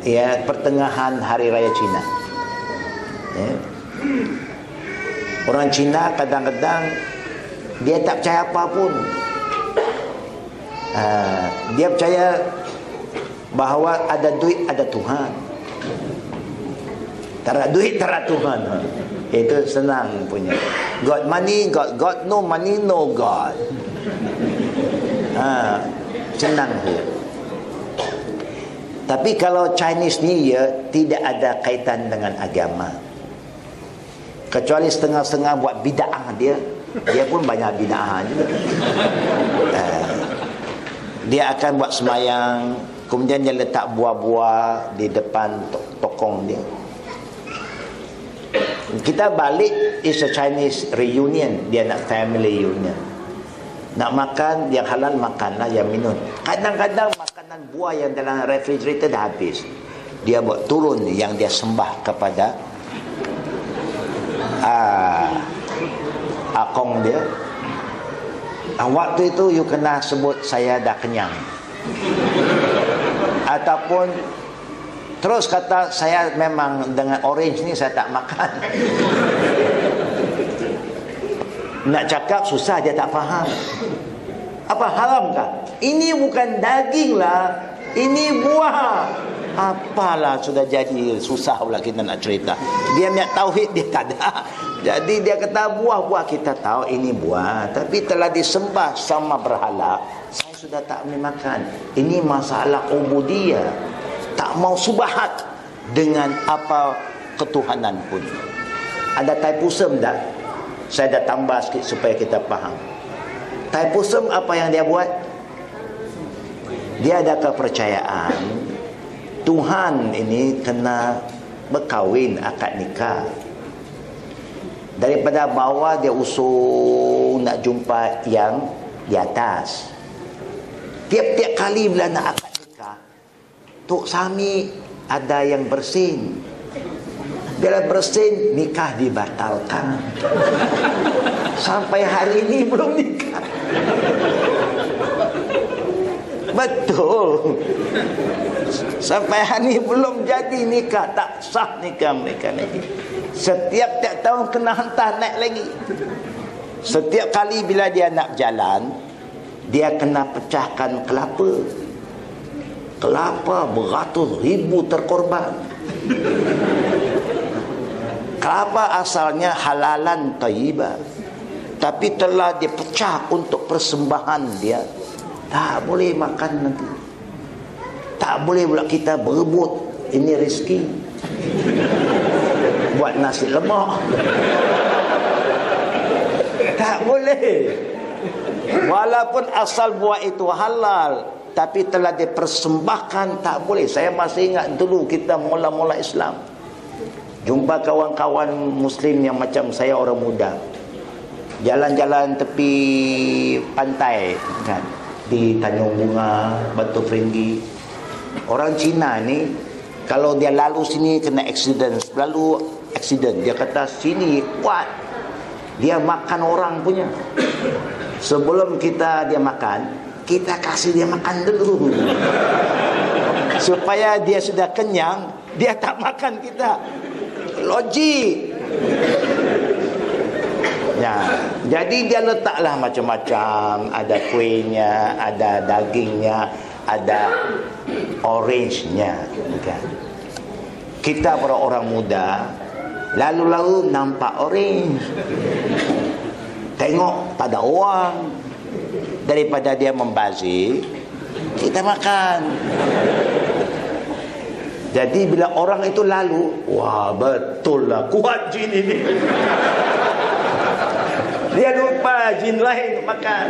ya pertengahan hari raya Cina. Ya. Orang Cina kadang-kadang dia tak percaya apa pun uh, dia percaya bahawa ada duit ada Tuhan. Tak duit tak Tuhan. Ha. itu senang punya. God money God God no money no God. Ha, senang saja tapi kalau Chinese New Year tidak ada kaitan dengan agama. Kecuali setengah-setengah buat bid'ah dia dia pun banyak bid'ah juga uh, dia akan buat semayang kemudian dia letak buah-buah di depan tokong dia. Kita balik is a Chinese reunion. Dia nak family reunion. Nak makan yang halal makanlah yang minum. Kadang-kadang makanan buah yang dalam refrigerator dah habis. Dia buat turun yang dia sembah kepada ah, akong dia. Ah, waktu itu you kena sebut saya dah kenyang. Ataupun terus kata saya memang dengan orange ni saya tak makan. Nak cakap susah dia tak faham. Apa haram kah? Ini bukan daging lah. Ini buah apalah sudah jadi. Susah pula kita nak cerita. Dia punya tauhid dia tak ada. Jadi dia kata buah-buah kita tahu ini buah tapi telah disembah sama berhala. Saya sudah tak boleh makan. Ini masalah ubudiyah. Tak mau subahat dengan apa ketuhanan pun. Ada taipusem tak? Saya dah tambah sikit supaya kita faham. Taipusem apa yang dia buat? Dia ada kepercayaan Tuhan ini kena berkahwin akad nikah. Daripada bawah dia usul nak jumpa yang di atas. Tiap-tiap kali bila nak akad nikah Tok Sami ada yang bersin. Bila bersin nikah dibatalkan. Sampai hari ini belum nikah betul. Sampai hari belum jadi nikah. Tak sah nikah mereka lagi Setiap tiap tahun kena hantar naik lagi. Setiap kali bila dia nak jalan Dia kena pecahkan kelapa. Kelapa beratus ribu terkorban. Kelapa asalnya halalan taibah Tapi telah dipecah untuk persembahan dia Tak boleh makan nanti. Tak boleh pula kita berebut. Ini rezeki. Buat nasi lemak. Tak boleh. Walaupun asal buah itu halal tapi telah dipersembahkan tak boleh. Saya masih ingat dulu kita mula-mula Islam. Jumpa kawan-kawan muslim yang macam saya orang muda. Jalan-jalan tepi pantai kan di Tanjung Bunga Batu Feringgi Orang Cina ni kalau dia lalu sini kena accident, lalu accident. Dia kata sini kuat. Dia makan orang punya. Sebelum kita dia makan, kita kasih dia makan dulu. Supaya dia sudah kenyang, dia tak makan kita. Logik. Ya, jadi dia letaklah macam-macam, ada kuihnya, ada dagingnya, ada orange-nya kan. Kita para orang muda lalu-lalu nampak orange. Tengok tak ada orang. Daripada dia membazir, kita makan. Jadi bila orang itu lalu, wah betul lah kuat jin ini. Dia lupa jin lain makan.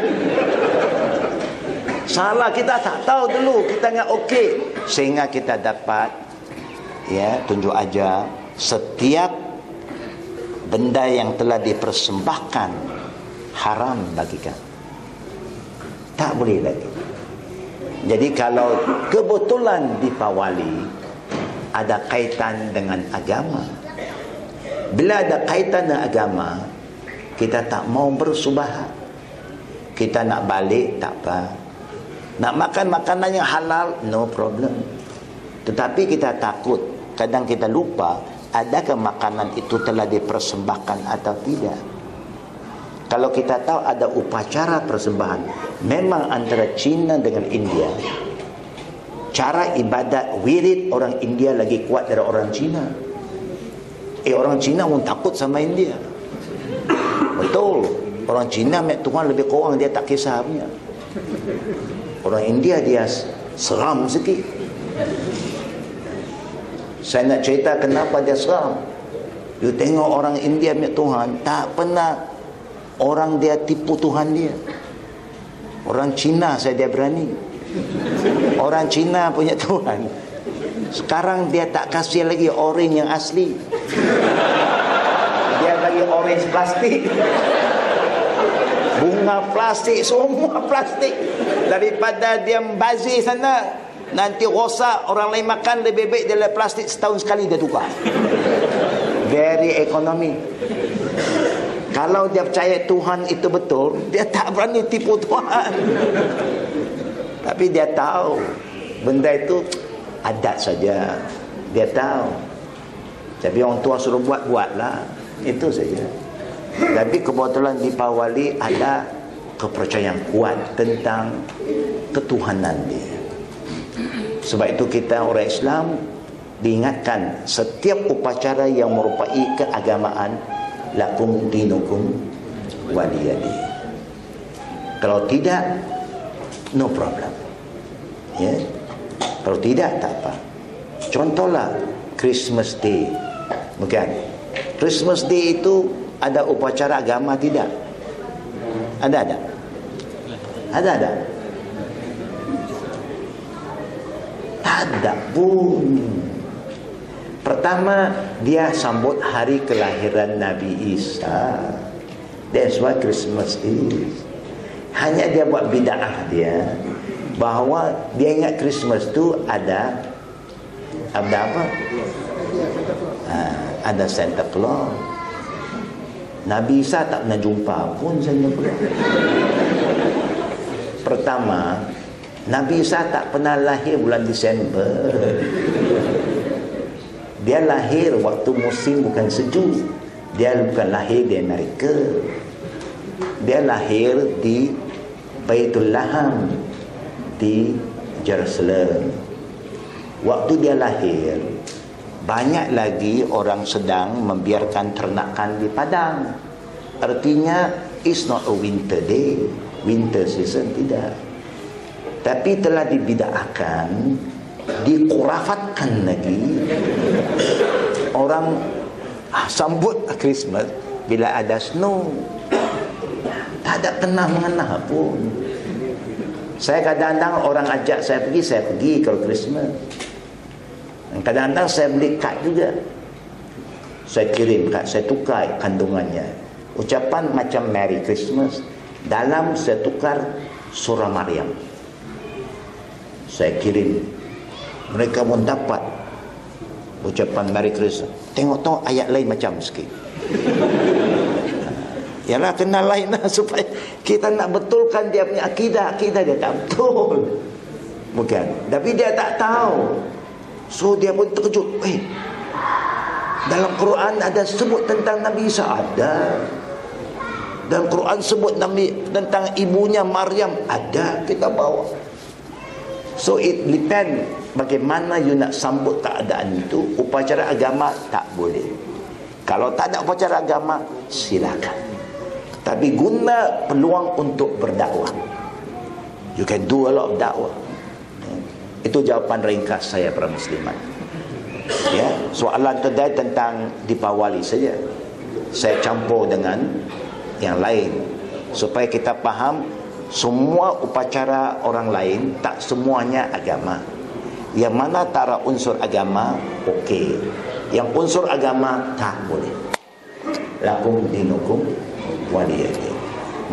Salah kita tak tahu dulu. Kita ingat okey. Sehingga kita dapat ya tunjuk aja setiap benda yang telah dipersembahkan haram bagi kamu tak boleh lagi. Jadi kalau kebetulan dipawali ada kaitan dengan agama. Bila ada kaitan dengan agama kita tak mau bersubahat kita nak balik tak apa nak makan makanan yang halal no problem tetapi kita takut kadang kita lupa adakah makanan itu telah dipersembahkan atau tidak kalau kita tahu ada upacara persembahan memang antara China dengan India cara ibadat wirid orang India lagi kuat dari orang Cina. Eh orang Cina pun takut sama India. Betul. Orang Cina mek Tuhan lebih kurang dia tak kisah punya. Orang India dia seram sikit. Saya nak cerita kenapa dia seram. You tengok orang India mek Tuhan tak pernah orang dia tipu Tuhan dia. Orang Cina saya dia berani. Orang Cina punya Tuhan Sekarang dia tak kasih lagi orange yang asli Bagi orange plastik Bunga plastik Semua plastik Daripada dia membazir sana Nanti rosak Orang lain makan lebih baik Dia plastik setahun sekali dia tukar Very economy Kalau dia percaya Tuhan itu betul Dia tak berani tipu Tuhan tapi dia tahu benda itu adat saja. Dia tahu. Tapi orang tua suruh buat buatlah. Itu saja. Tapi kebetulan di Pawali ada kepercayaan kuat tentang ketuhanan dia. Sebab itu kita orang Islam diingatkan setiap upacara yang merupai keagamaan lakum dinukum waliyadi. Kalau tidak no problem ya kalau tidak tak apa contohlah Christmas Day bukan Christmas Day itu ada upacara agama tidak? Ada ada? Ada ada? Ada pun. Pertama dia sambut hari kelahiran Nabi Isa. That's what Christmas is. Hanya dia buat bid'ah dia bahawa dia ingat Christmas tu ada ada apa? Ha, ada Santa Claus. Nabi Isa tak pernah jumpa pun Santa Claus. Pertama, Nabi Isa tak pernah lahir bulan Disember. Dia lahir waktu musim bukan sejuk. Dia bukan lahir di Amerika. Dia lahir di Baitul Laham di Jerusalem. Waktu dia lahir, banyak lagi orang sedang membiarkan ternakan di padang. Artinya, it's not a winter day. Winter season, tidak. Tapi telah dibida'akan, dikurafatkan lagi. Orang sambut Christmas bila ada snow tak ada kenal mengenal pun saya kadang-kadang orang ajak saya pergi saya pergi kalau Christmas kadang-kadang saya beli kad juga saya kirim kad saya tukar kandungannya ucapan macam Merry Christmas dalam saya tukar surah Maryam saya kirim mereka pun dapat ucapan Merry Christmas tengok-tengok ayat lain macam sikit Yalah kenal lain lah supaya kita nak betulkan dia punya akidah. Akidah dia tak betul. Bukan. Tapi dia tak tahu. So dia pun terkejut. Eh, dalam Quran ada sebut tentang Nabi Isa. Ada. Dalam Quran sebut Nabi tentang ibunya Maryam. Ada. Kita bawa. So it depend bagaimana you nak sambut keadaan itu. Upacara agama tak boleh. Kalau tak ada upacara agama, silakan tapi guna peluang untuk berdakwah you can do a lot of dakwah itu jawapan ringkas saya para muslimat. Ya soalan tadi tentang dipawali saja. Saya campur dengan yang lain. Supaya kita faham semua upacara orang lain tak semuanya agama. Yang mana tara unsur agama okey. Yang unsur agama tak boleh. Lakum dinukum waliyadin.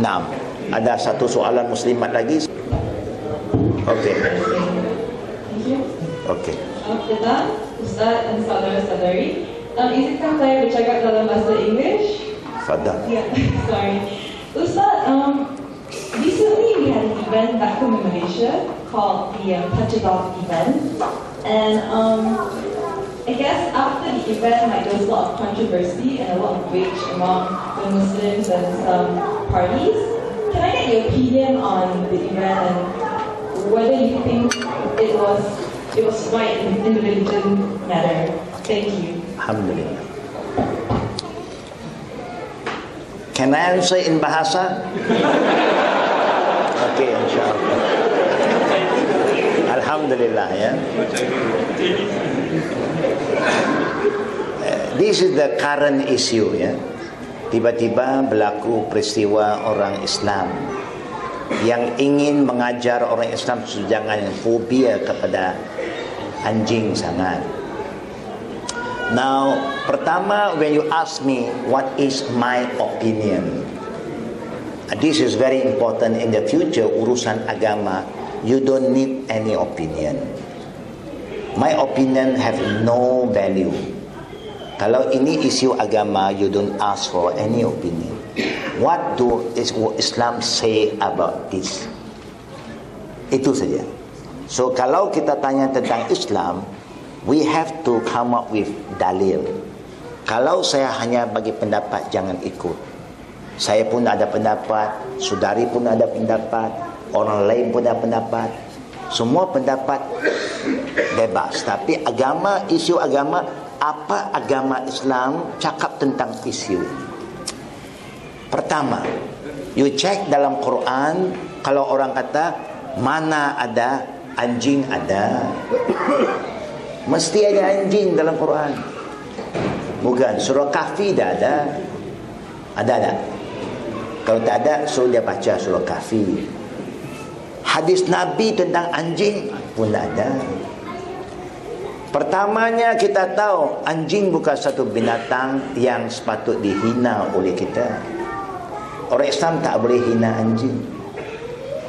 Naam. Ada satu soalan muslimat lagi? Okey. Okey. Kita, Ustaz dan saudara-saudari, um, izinkan saya bercakap dalam bahasa English? Fadal. Yeah, sorry. Ustaz, um, recently we had an event back home in Malaysia called the um, Touch It Off event. And um, I guess after the event, like, there was a lot of controversy and a lot of rage among the Muslims and some parties. Can I get your opinion on the event and whether you think it was it was right in, in the religion matter? Thank you. Alhamdulillah. Can I answer in bahasa? Okey, insyaAllah. Alhamdulillah ya. This is the current issue ya. Tiba-tiba berlaku peristiwa orang Islam yang ingin mengajar orang Islam jangan fobia kepada anjing sangat. Now, pertama when you ask me what is my opinion, this is very important in the future urusan agama. You don't need any opinion. My opinion have no value. Kalau ini isu agama, you don't ask for any opinion. What do Islam say about this? Itu saja. So kalau kita tanya tentang Islam, we have to come up with dalil. Kalau saya hanya bagi pendapat, jangan ikut. Saya pun ada pendapat, saudari pun ada pendapat, orang lain pun ada pendapat. Semua pendapat bebas. Tapi agama, isu agama, apa agama Islam cakap tentang isu Pertama, you check dalam Quran kalau orang kata mana ada anjing ada. Mesti ada anjing dalam Quran. Bukan surah Kahfi dah ada. Ada tak? Kalau tak ada, suruh dia baca surah Kahfi. Hadis Nabi tentang anjing pun ada. Pertamanya kita tahu anjing bukan satu binatang yang sepatut dihina oleh kita. Orang Islam tak boleh hina anjing.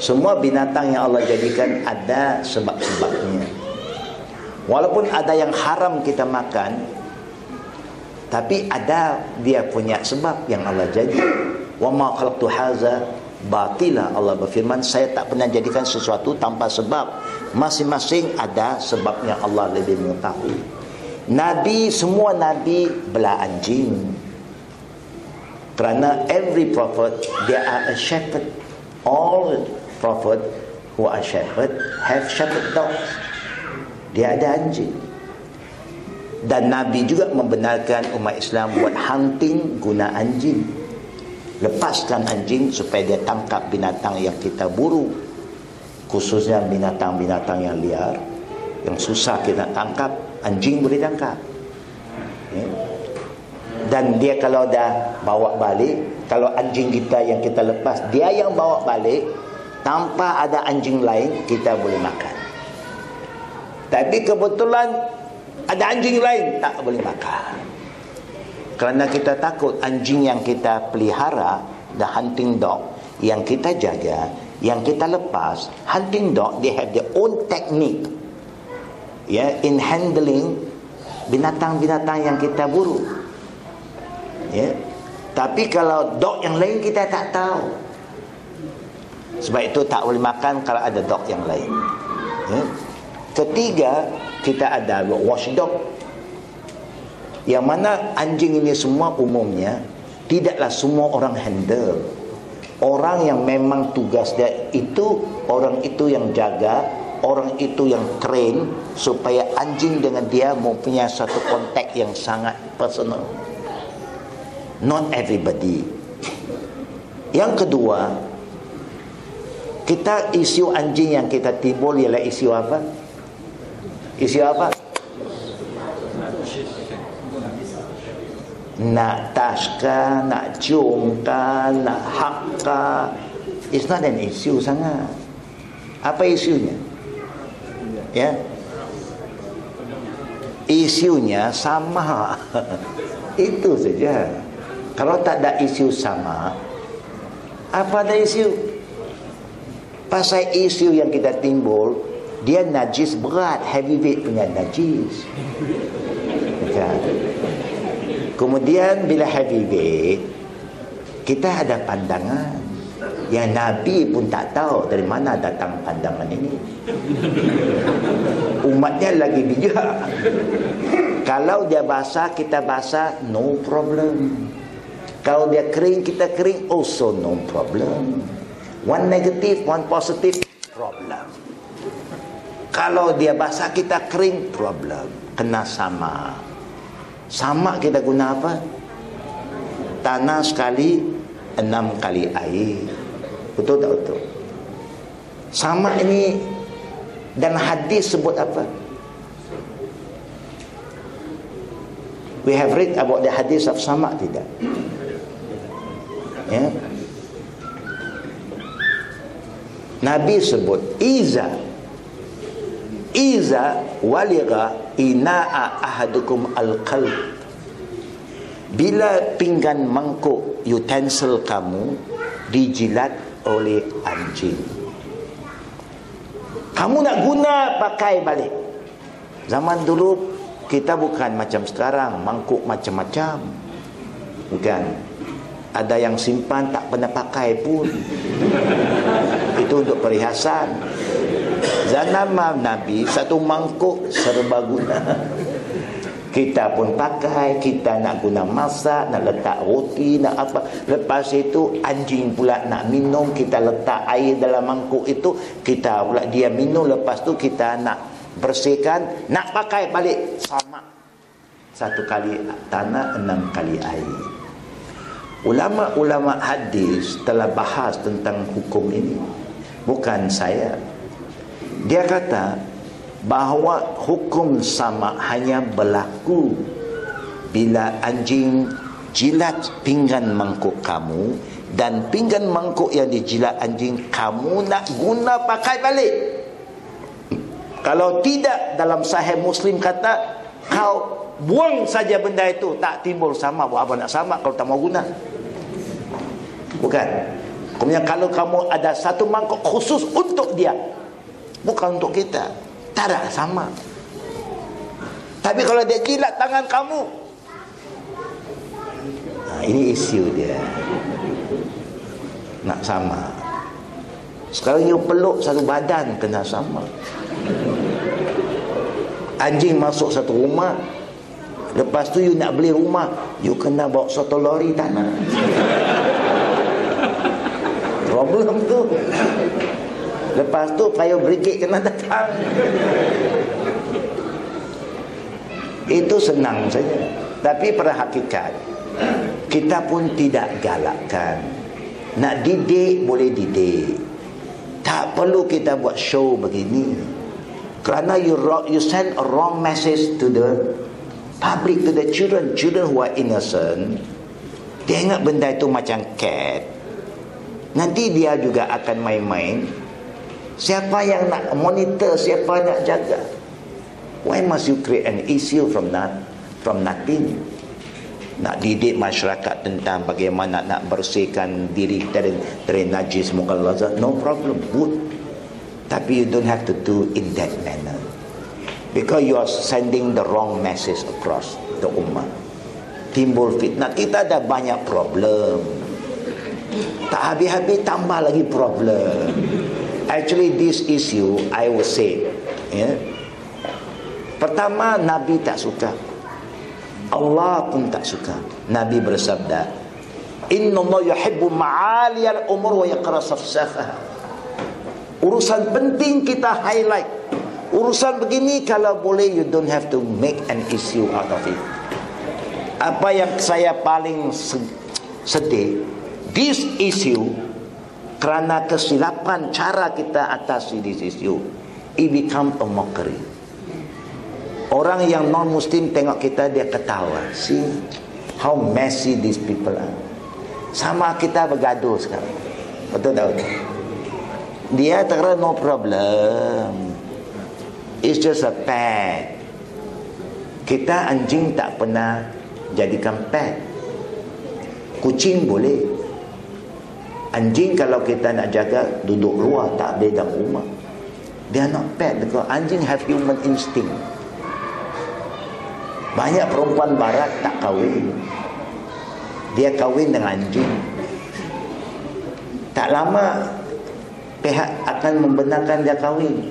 Semua binatang yang Allah jadikan ada sebab-sebabnya. Walaupun ada yang haram kita makan, tapi ada dia punya sebab yang Allah jadi. Wa ma khalaqtu haza batila Allah berfirman saya tak pernah jadikan sesuatu tanpa sebab masing-masing ada sebabnya Allah lebih mengetahui Nabi semua Nabi belah anjing kerana every prophet there are a shepherd all prophet who are shepherd have shepherd dogs. Dia ada anjing. Dan Nabi juga membenarkan umat Islam buat hunting guna anjing. Lepaskan anjing supaya dia tangkap binatang yang kita buru. Khususnya binatang-binatang yang liar yang susah kita tangkap anjing boleh tangkap. Ya. dan dia kalau dah bawa balik kalau anjing kita yang kita lepas dia yang bawa balik tanpa ada anjing lain kita boleh makan. Tapi kebetulan ada anjing lain tak boleh makan. Kerana kita takut anjing yang kita pelihara the hunting dog yang kita jaga yang kita lepas hunting dog they have their own technique ya yeah, in handling binatang-binatang yang kita buru ya. Yeah. tapi kalau dog yang lain kita tak tahu sebab itu tak boleh makan kalau ada dog yang lain ya ketiga kita ada watchdog yang mana anjing ini semua umumnya tidaklah semua orang handle. Orang yang memang tugas dia itu orang itu yang jaga, orang itu yang train supaya anjing dengan dia mempunyai satu kontak yang sangat personal. Not everybody. Yang kedua, kita isu anjing yang kita timbul ialah isu apa? Isu apa? nak taska, nak ciumkah, nak hakka. It's not an issue sangat. Apa isunya? Ya. Isunya sama. Itu saja. Kalau tak ada isu sama, Apa ada isu? Pasal isu yang kita timbul, dia najis berat, heavyweight punya najis. Kemudian bila heavyweight, kita ada pandangan yang Nabi pun tak tahu dari mana datang pandangan ini. Umatnya lagi bijak. Kalau dia basah, kita basah, no problem. Kalau dia kering, kita kering, also no problem. One negative, one positive, problem. Kalau dia basah, kita kering, problem. Kena sama. Sama kita guna apa? Tanah sekali, enam kali air. Betul tak betul? Sama ini dan hadis sebut apa? We have read about the hadith of sama tidak? Ya. Nabi sebut iza. Iza waliga ina'a ahadukum al-qalb. Bila pinggan mangkuk utensil kamu dijilat oleh anjing. Kamu nak guna pakai balik. Zaman dulu kita bukan macam sekarang mangkuk macam-macam. Bukan ada yang simpan tak pernah pakai pun. Itu untuk perhiasan. Zaman Nabi satu mangkuk serba guna. Kita pun pakai kita nak guna masak nak letak roti nak apa. Lepas itu anjing pula nak minum kita letak air dalam mangkuk itu. Kita pula dia minum lepas tu kita nak bersihkan. Nak pakai balik sama. Satu kali tanah enam kali air ulama-ulama hadis telah bahas tentang hukum ini. Bukan saya. Dia kata bahawa hukum sama hanya berlaku bila anjing jilat pinggan mangkuk kamu dan pinggan mangkuk yang dijilat anjing kamu nak guna pakai balik. Kalau tidak dalam sahih muslim kata kau buang saja benda itu tak timbul sama. Buat apa nak sama kalau tak mau guna? Bukan. Kemudian kalau kamu ada satu mangkuk khusus untuk dia bukan untuk kita tak ada sama. Tapi kalau dia jilat tangan kamu nah, ini isu dia. Nak sama. Sekarang you peluk satu badan kena sama. Anjing masuk satu rumah lepas tu you nak beli rumah you kena bawa satu lori tanah problem tu Lepas tu fire brigade kena datang. Itu senang saja. Tapi pada hakikat kita pun tidak galakkan. Nak didik boleh didik. Tak perlu kita buat show begini. Kerana you you send a wrong message to the public to the children, children who are innocent. Dia ingat benda itu macam cat. Nanti dia juga akan main-main Siapa yang nak monitor, siapa nak jaga? Why must you create an issue from that, from nothing? Nak didik masyarakat tentang bagaimana nak bersihkan diri dari, dari najis mughalazah, no problem, good. Tapi you don't have to do in that manner. Because you are sending the wrong message across the ummah. Timbul fitnah. Kita ada banyak problem. Tak habis-habis tambah lagi problem. Actually this issue I will say ya. Pertama Nabi tak suka Allah pun tak suka Nabi bersabda Inna Allah yuhibbu ma'aliyal umur wa yaqra safsafaha Urusan penting kita highlight Urusan begini kalau boleh you don't have to make an issue out of it. Apa yang saya paling sedih This issue kerana kesilapan cara kita atasi this issue it become a mockery. Orang yang non muslim tengok kita dia ketawa. See how messy these people are. Sama kita bergaduh sekarang. Betul tak dia terkata no problem it's just a pet kita anjing tak pernah jadikan pet kucing boleh Anjing kalau kita nak jaga duduk luar tak ada dalam rumah. They are not pet because anjing have human instinct. Banyak perempuan barat tak kahwin. Dia kahwin dengan anjing. Tak lama pihak akan membenarkan dia kahwin.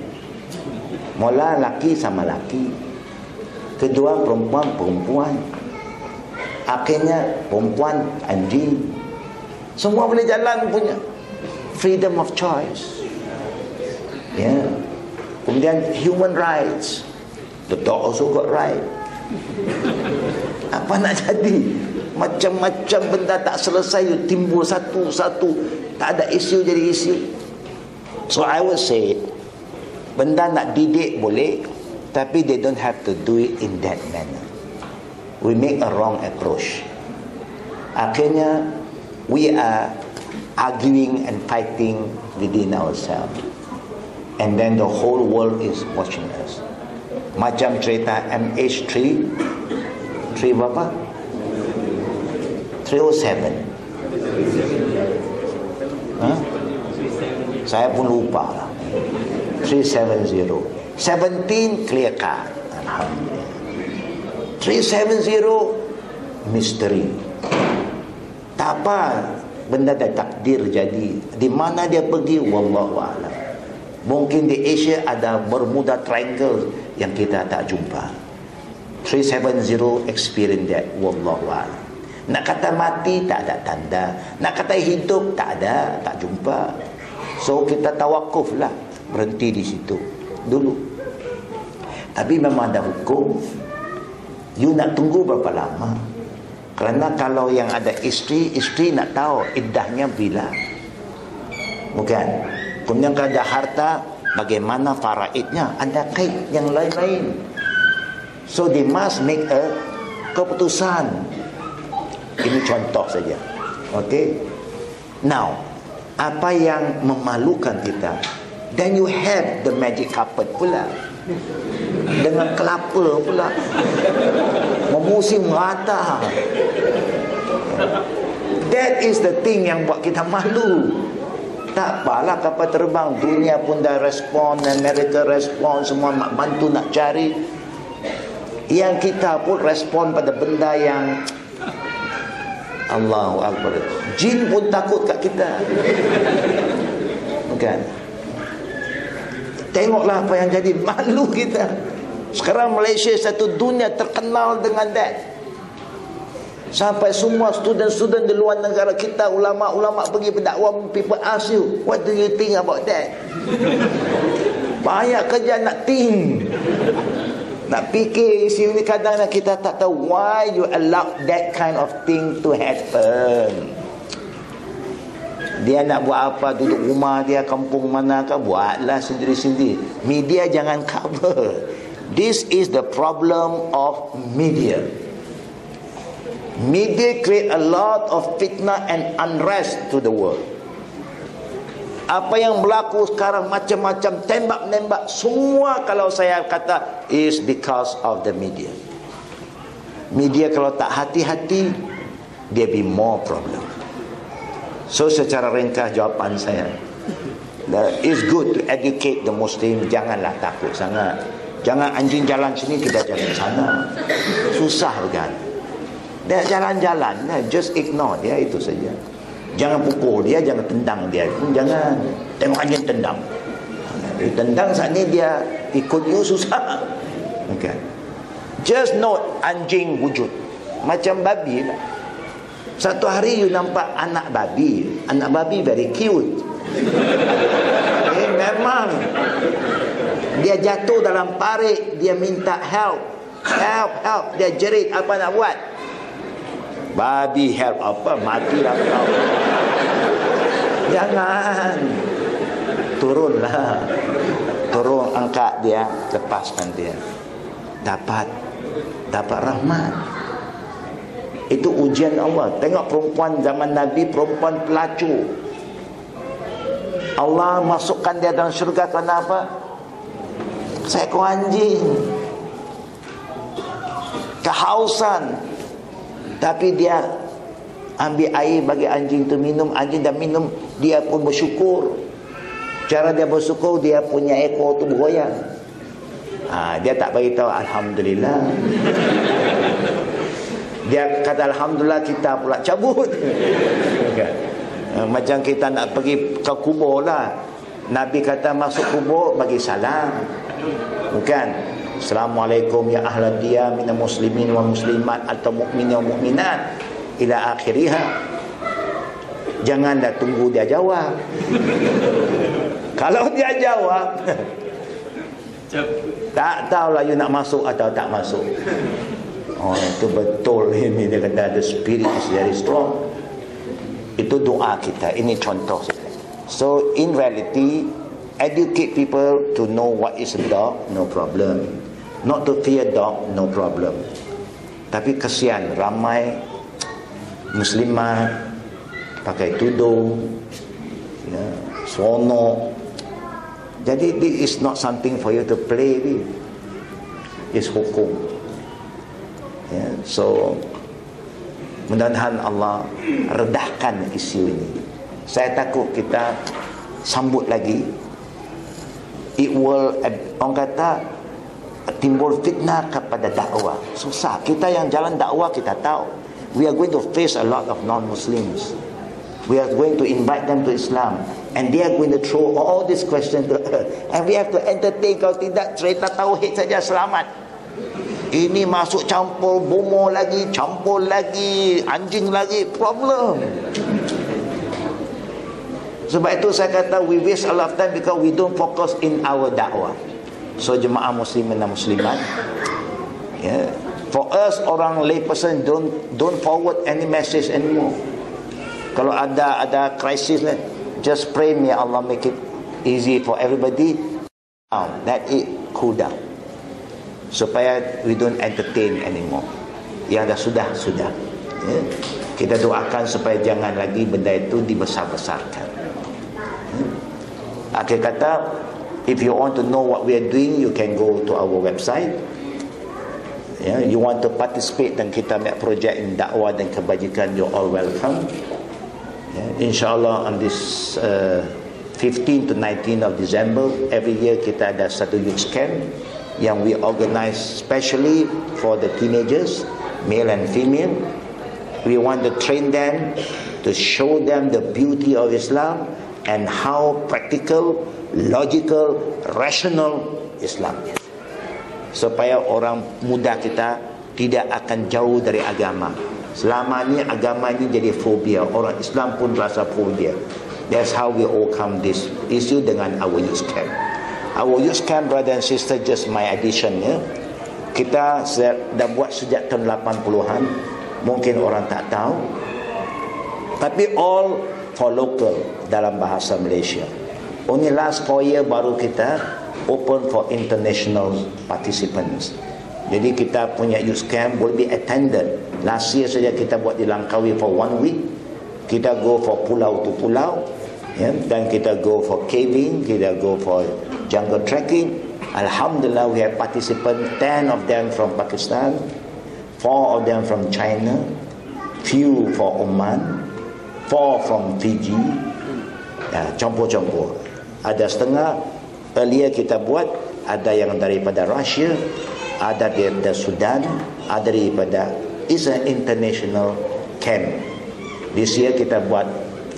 Mula laki sama laki. Kedua perempuan perempuan. Akhirnya perempuan anjing. Semua boleh jalan punya. Freedom of choice. Ya. Yeah. Kemudian human rights. The dog also got right. Apa nak jadi? Macam-macam benda tak selesai timbul satu-satu. Tak ada isu jadi isu. So I would say benda nak didik boleh tapi they don't have to do it in that manner. We make a wrong approach. Akhirnya we are arguing and fighting within ourselves. And then the whole world is watching us. Macam cerita MH3 3 berapa? 307 huh? Saya pun lupa lah 370 17 clear cut. Alhamdulillah. 370 misteri tak apa benda dah takdir jadi. Di mana dia pergi wallahu a'lam. Mungkin di Asia ada Bermuda Triangle yang kita tak jumpa. 370 experience that wallahu a'lam. Nak kata mati tak ada tanda. Nak kata hidup tak ada tak jumpa. So kita tawakuf lah berhenti di situ. Dulu. Tapi memang ada hukum. You nak tunggu berapa lama? Kerana kalau yang ada isteri isteri nak tahu iddahnya bila. Bukan. Kemudian kalau ada harta bagaimana faraidnya? Ada kait yang lain-lain. So they must make a keputusan. Ini contoh saja. Okay now apa yang memalukan kita then you have the magic carpet pula. Dengan kelapa pula. Memusim rata. That is the thing yang buat kita malu. Tak apalah kapal terbang. Dunia pun dah respon Amerika respon semua bantu nak cari. Yang kita pun respon pada benda yang Allahu Akbar. Jin pun takut kat kita. Bukan tengoklah apa yang jadi malu kita. Sekarang Malaysia satu dunia terkenal dengan that. Sampai semua student-student di luar negara kita Ulama-ulama pergi berdakwah People ask you What do you think about that? Banyak kerja nak think. Nak fikir isi ini kadang kita tak tahu Why you allow that kind of thing to happen Dia nak buat apa Duduk rumah dia Kampung mana ke Buatlah sendiri-sendiri Media jangan cover This is the problem of media Media create a lot of fitnah and unrest to the world. Apa yang berlaku sekarang macam-macam tembak-nembak semua kalau saya kata is because of the media. Media kalau tak hati-hati dia be more problem. So secara ringkas jawapan saya. It's good to educate the Muslim. Janganlah takut sangat. Jangan anjing jalan sini kita jalan sana. Susah kan dia jalan-jalan Just ignore dia Itu saja. Jangan pukul dia Jangan tendang dia Jangan. Tengok anjing tendang. Dia Tendang saat ni dia Ikut you susah. Okay. Just note Anjing wujud. Macam babi lah Satu hari you nampak Anak babi. Anak babi very cute. Eh, Memang. Dia jatuh dalam parit Dia minta help. Help, help. Dia jerit Apa nak buat? Babi help apa? Matilah kau. Jangan. Turunlah. Turun angkat dia Lepaskan dia. Dapat. Dapat rahmat Itu ujian Allah. Tengok perempuan zaman Nabi Perempuan pelacur. Allah masukkan dia dalam syurga Kenapa? Seekor anjing. Kehausan. Tapi dia ambil air bagi anjing tu minum. Anjing dah minum dia pun bersyukur. Cara dia bersyukur dia punya ekor tu bergoyang. Ha, dia tak bagi tahu alhamdulillah dia kata alhamdulillah kita pula cabut. Ha, macam kita nak pergi ke kubur lah. Nabi kata masuk kubur bagi salam. Bukan Assalamualaikum ya ahla dia minal muslimin wa muslimat atau mukminin wa mukminat ila akhiriha jangan dah tunggu dia jawab. Kalau dia jawab tak tahulah you nak masuk atau tak masuk oh itu betul. Ini dia kata the spirit is very strong. Itu doa kita. Ini contoh so in reality educate people to know what is a dog no problem. Not to fear dog no problem. Tapi kesian ramai muslimat pakai tudung ya, seronok. Jadi this is not something for you to play with. It's hukum ya, so mudah-mudahan Allah redahkan isu ini saya takut kita sambut lagi it will orang kata timbul fitnah kepada dakwah susah kita yang jalan dakwah kita tahu we are going to face a lot of non-Muslims. We are going to invite them to Islam. And they are going to throw all these questions to. And we have to entertain. Kalau tidak, cerita tauhid saja selamat. Ini masuk campur bomo lagi, campur lagi, anjing lagi, problem. Sebab itu saya kata we waste a lot of time because we don't focus in our dakwah. So jemaah muslimin dan muslimat, yeah, For us orang lay person don't don't forward any message anymore. Kalau ada ada crisis just pray me Allah make it easy for everybody. Now that it cool down. Supaya we don't entertain anymore. Yang dah sudah sudah. Yeah. Kita doakan supaya jangan lagi benda itu dibesar-besarkan. Yeah. Akhir kata, if you want to know what we are doing, you can go to our website ya, you want to participate dan kita ambil projek in dakwah dan kebajikan you all welcome ya, insyaAllah on this uh, 15 to 19 of December every year kita ada satu youth camp yang we organize specially for the teenagers male and female we want to train them to show them the beauty of Islam and how practical logical rational Islam is supaya orang muda kita tidak akan jauh dari agama. Selama ni agama ini jadi fobia. Orang Islam pun rasa fobia. That's how we overcome this issue dengan our youth camp. Our youth camp, brother and sister, just my addition. Ya. Kita dah buat sejak tahun 80-an. Mungkin orang tak tahu. Tapi all for local dalam bahasa Malaysia. Only last four year baru kita open for international participants. Jadi kita punya youth camp will be attended. Last year saja kita buat di Langkawi for one week. Kita go for pulau to pulau. Ya, dan kita go for caving, kita go for jungle trekking. Alhamdulillah we have participants, 10 of them from Pakistan, 4 of them from China, few for Oman, 4 from Fiji. Ya, campur-campur. Ada setengah earlier kita buat ada yang daripada Russia ada daripada Sudan ada daripada is an international camp this year kita buat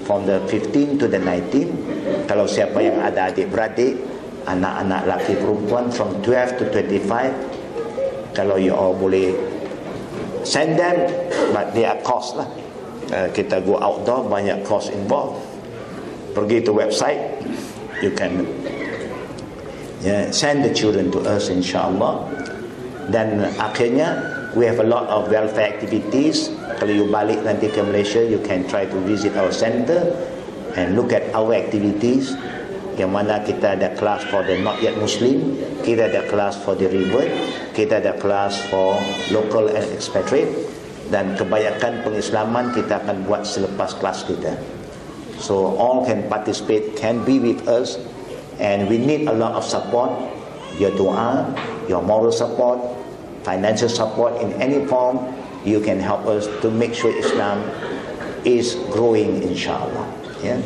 from the 15 to the 19 kalau siapa yang ada adik-beradik anak-anak laki perempuan from 12 to 25 kalau you all boleh send them but they are cost lah. Uh, kita go outdoor banyak cost involved. Pergi to website you can yeah, send the children to us insyaAllah dan akhirnya we have a lot of welfare activities. Kalau you balik nanti ke Malaysia you can try to visit our center and look at our activities yang mana kita ada kelas for the not yet Muslim kita ada kelas for the revert kita ada kelas for local and expatriate dan kebanyakan pengislaman kita akan buat selepas kelas kita so all can participate can be with us And we need a lot of support, your dua, your moral support, financial support in any form. You can help us to make sure Islam is growing inshallah ya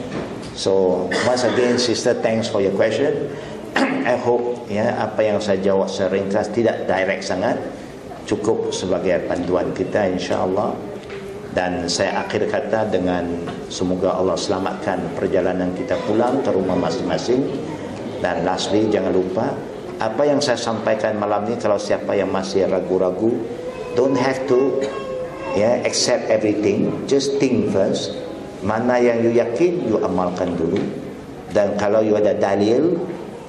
so once again sister thanks for your question. I hope ya apa yang saya jawab seringkas tidak direct sangat. Cukup sebagai panduan kita insyaallah. Dan saya akhir kata dengan semoga Allah selamatkan perjalanan kita pulang ke rumah masing-masing. Dan lastly jangan lupa apa yang saya sampaikan malam ini kalau siapa yang masih ragu-ragu don't have to ya yeah, accept everything. Just think first mana yang you yakin you amalkan dulu. Dan kalau you ada dalil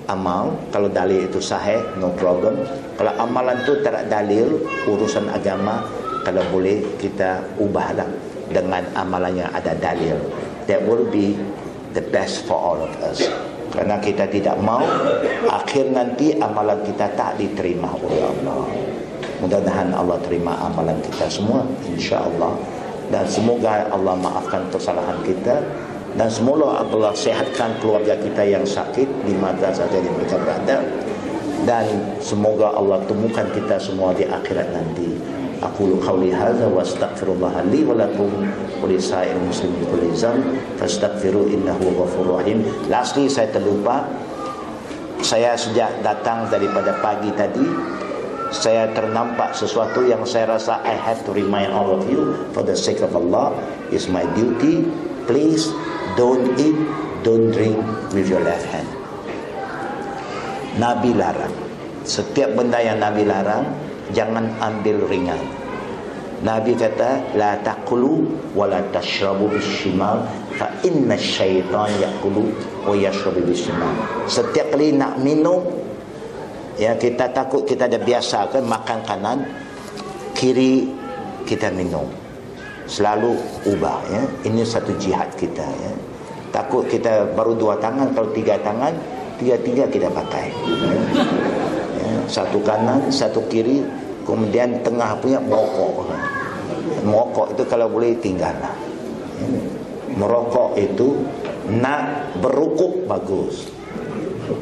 amal. Kalau dalil itu sahih no problem. Kalau amalan itu tak dalil urusan agama kalau boleh kita ubahlah dengan amalan yang ada dalil. That will be the best for all of us. Kerana kita tidak mau akhir nanti amalan kita tak diterima oleh Allah. Mudah-mudahan Allah terima amalan kita semua insya-Allah dan semoga Allah maafkan kesalahan kita dan semoga Allah sehatkan keluarga kita yang sakit di mana saja di mereka berada dan semoga Allah temukan kita semua di akhirat nanti. Aku qauli hadza wa astaghfirullah li wa lakum wa li sa'il muslimin kulli zam fastaghfiru innahu ghafurur rahim. Lastly saya terlupa saya sejak datang daripada pagi tadi saya ternampak sesuatu yang saya rasa I have to remind all of you for the sake of Allah is my duty. Please don't eat don't drink with your left hand. Nabi larang. Setiap benda yang Nabi larang jangan ambil ringan. Nabi kata la taqulu wa la tashrabu bishimal fa inna syaitan yaqulu wa yashrabu bishimal setiap kali nak minum ya kita takut kita dah biasa kan makan kanan kiri kita minum. Selalu ubah ya. Ini satu jihad kita ya. Takut kita baru dua tangan kalau tiga tangan tiga-tiga kita pakai. Ya. satu kanan satu kiri kemudian tengah punya merokok. Merokok itu kalau boleh tinggallah ya. merokok itu nak berukuk bagus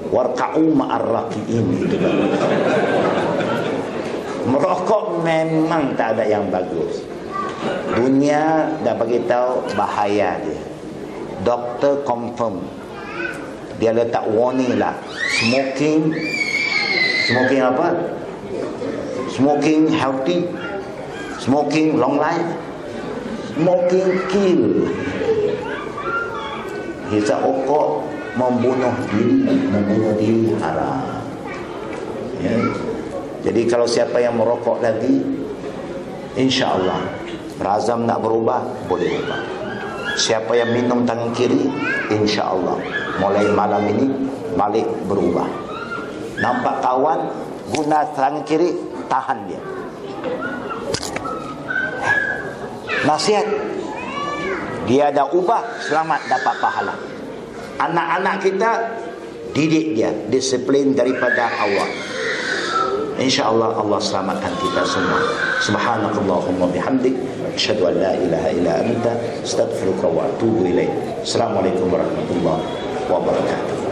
warka'u ma'arraqiin merokok memang tak ada yang bagus. Dunia dah bagi tahu bahaya dia. Doktor confirm. Dia letak warning lah. Smoking smoking apa? Smoking healthy. Smoking long life. Smoking kill. Hisap okok membunuh diri membunuh diri haram. Ya. jadi kalau siapa yang merokok lagi insyaAllah berazam nak berubah boleh ubah siapa yang minum tangan kiri insyaAllah mulai malam ini balik berubah. Nampak kawan guna tangan kiri tahan dia. Nasihat. Dia ada ubah selamat dapat pahala anak-anak kita didik dia disiplin daripada awal. Insyaallah Allah selamatkan kita semua. Subhanakallahumma bihamdik asyhadu an la ilaha illa anta astaghfiruka wa atubu ilaik. Assalamualaikum warahmatullahi wabarakatuh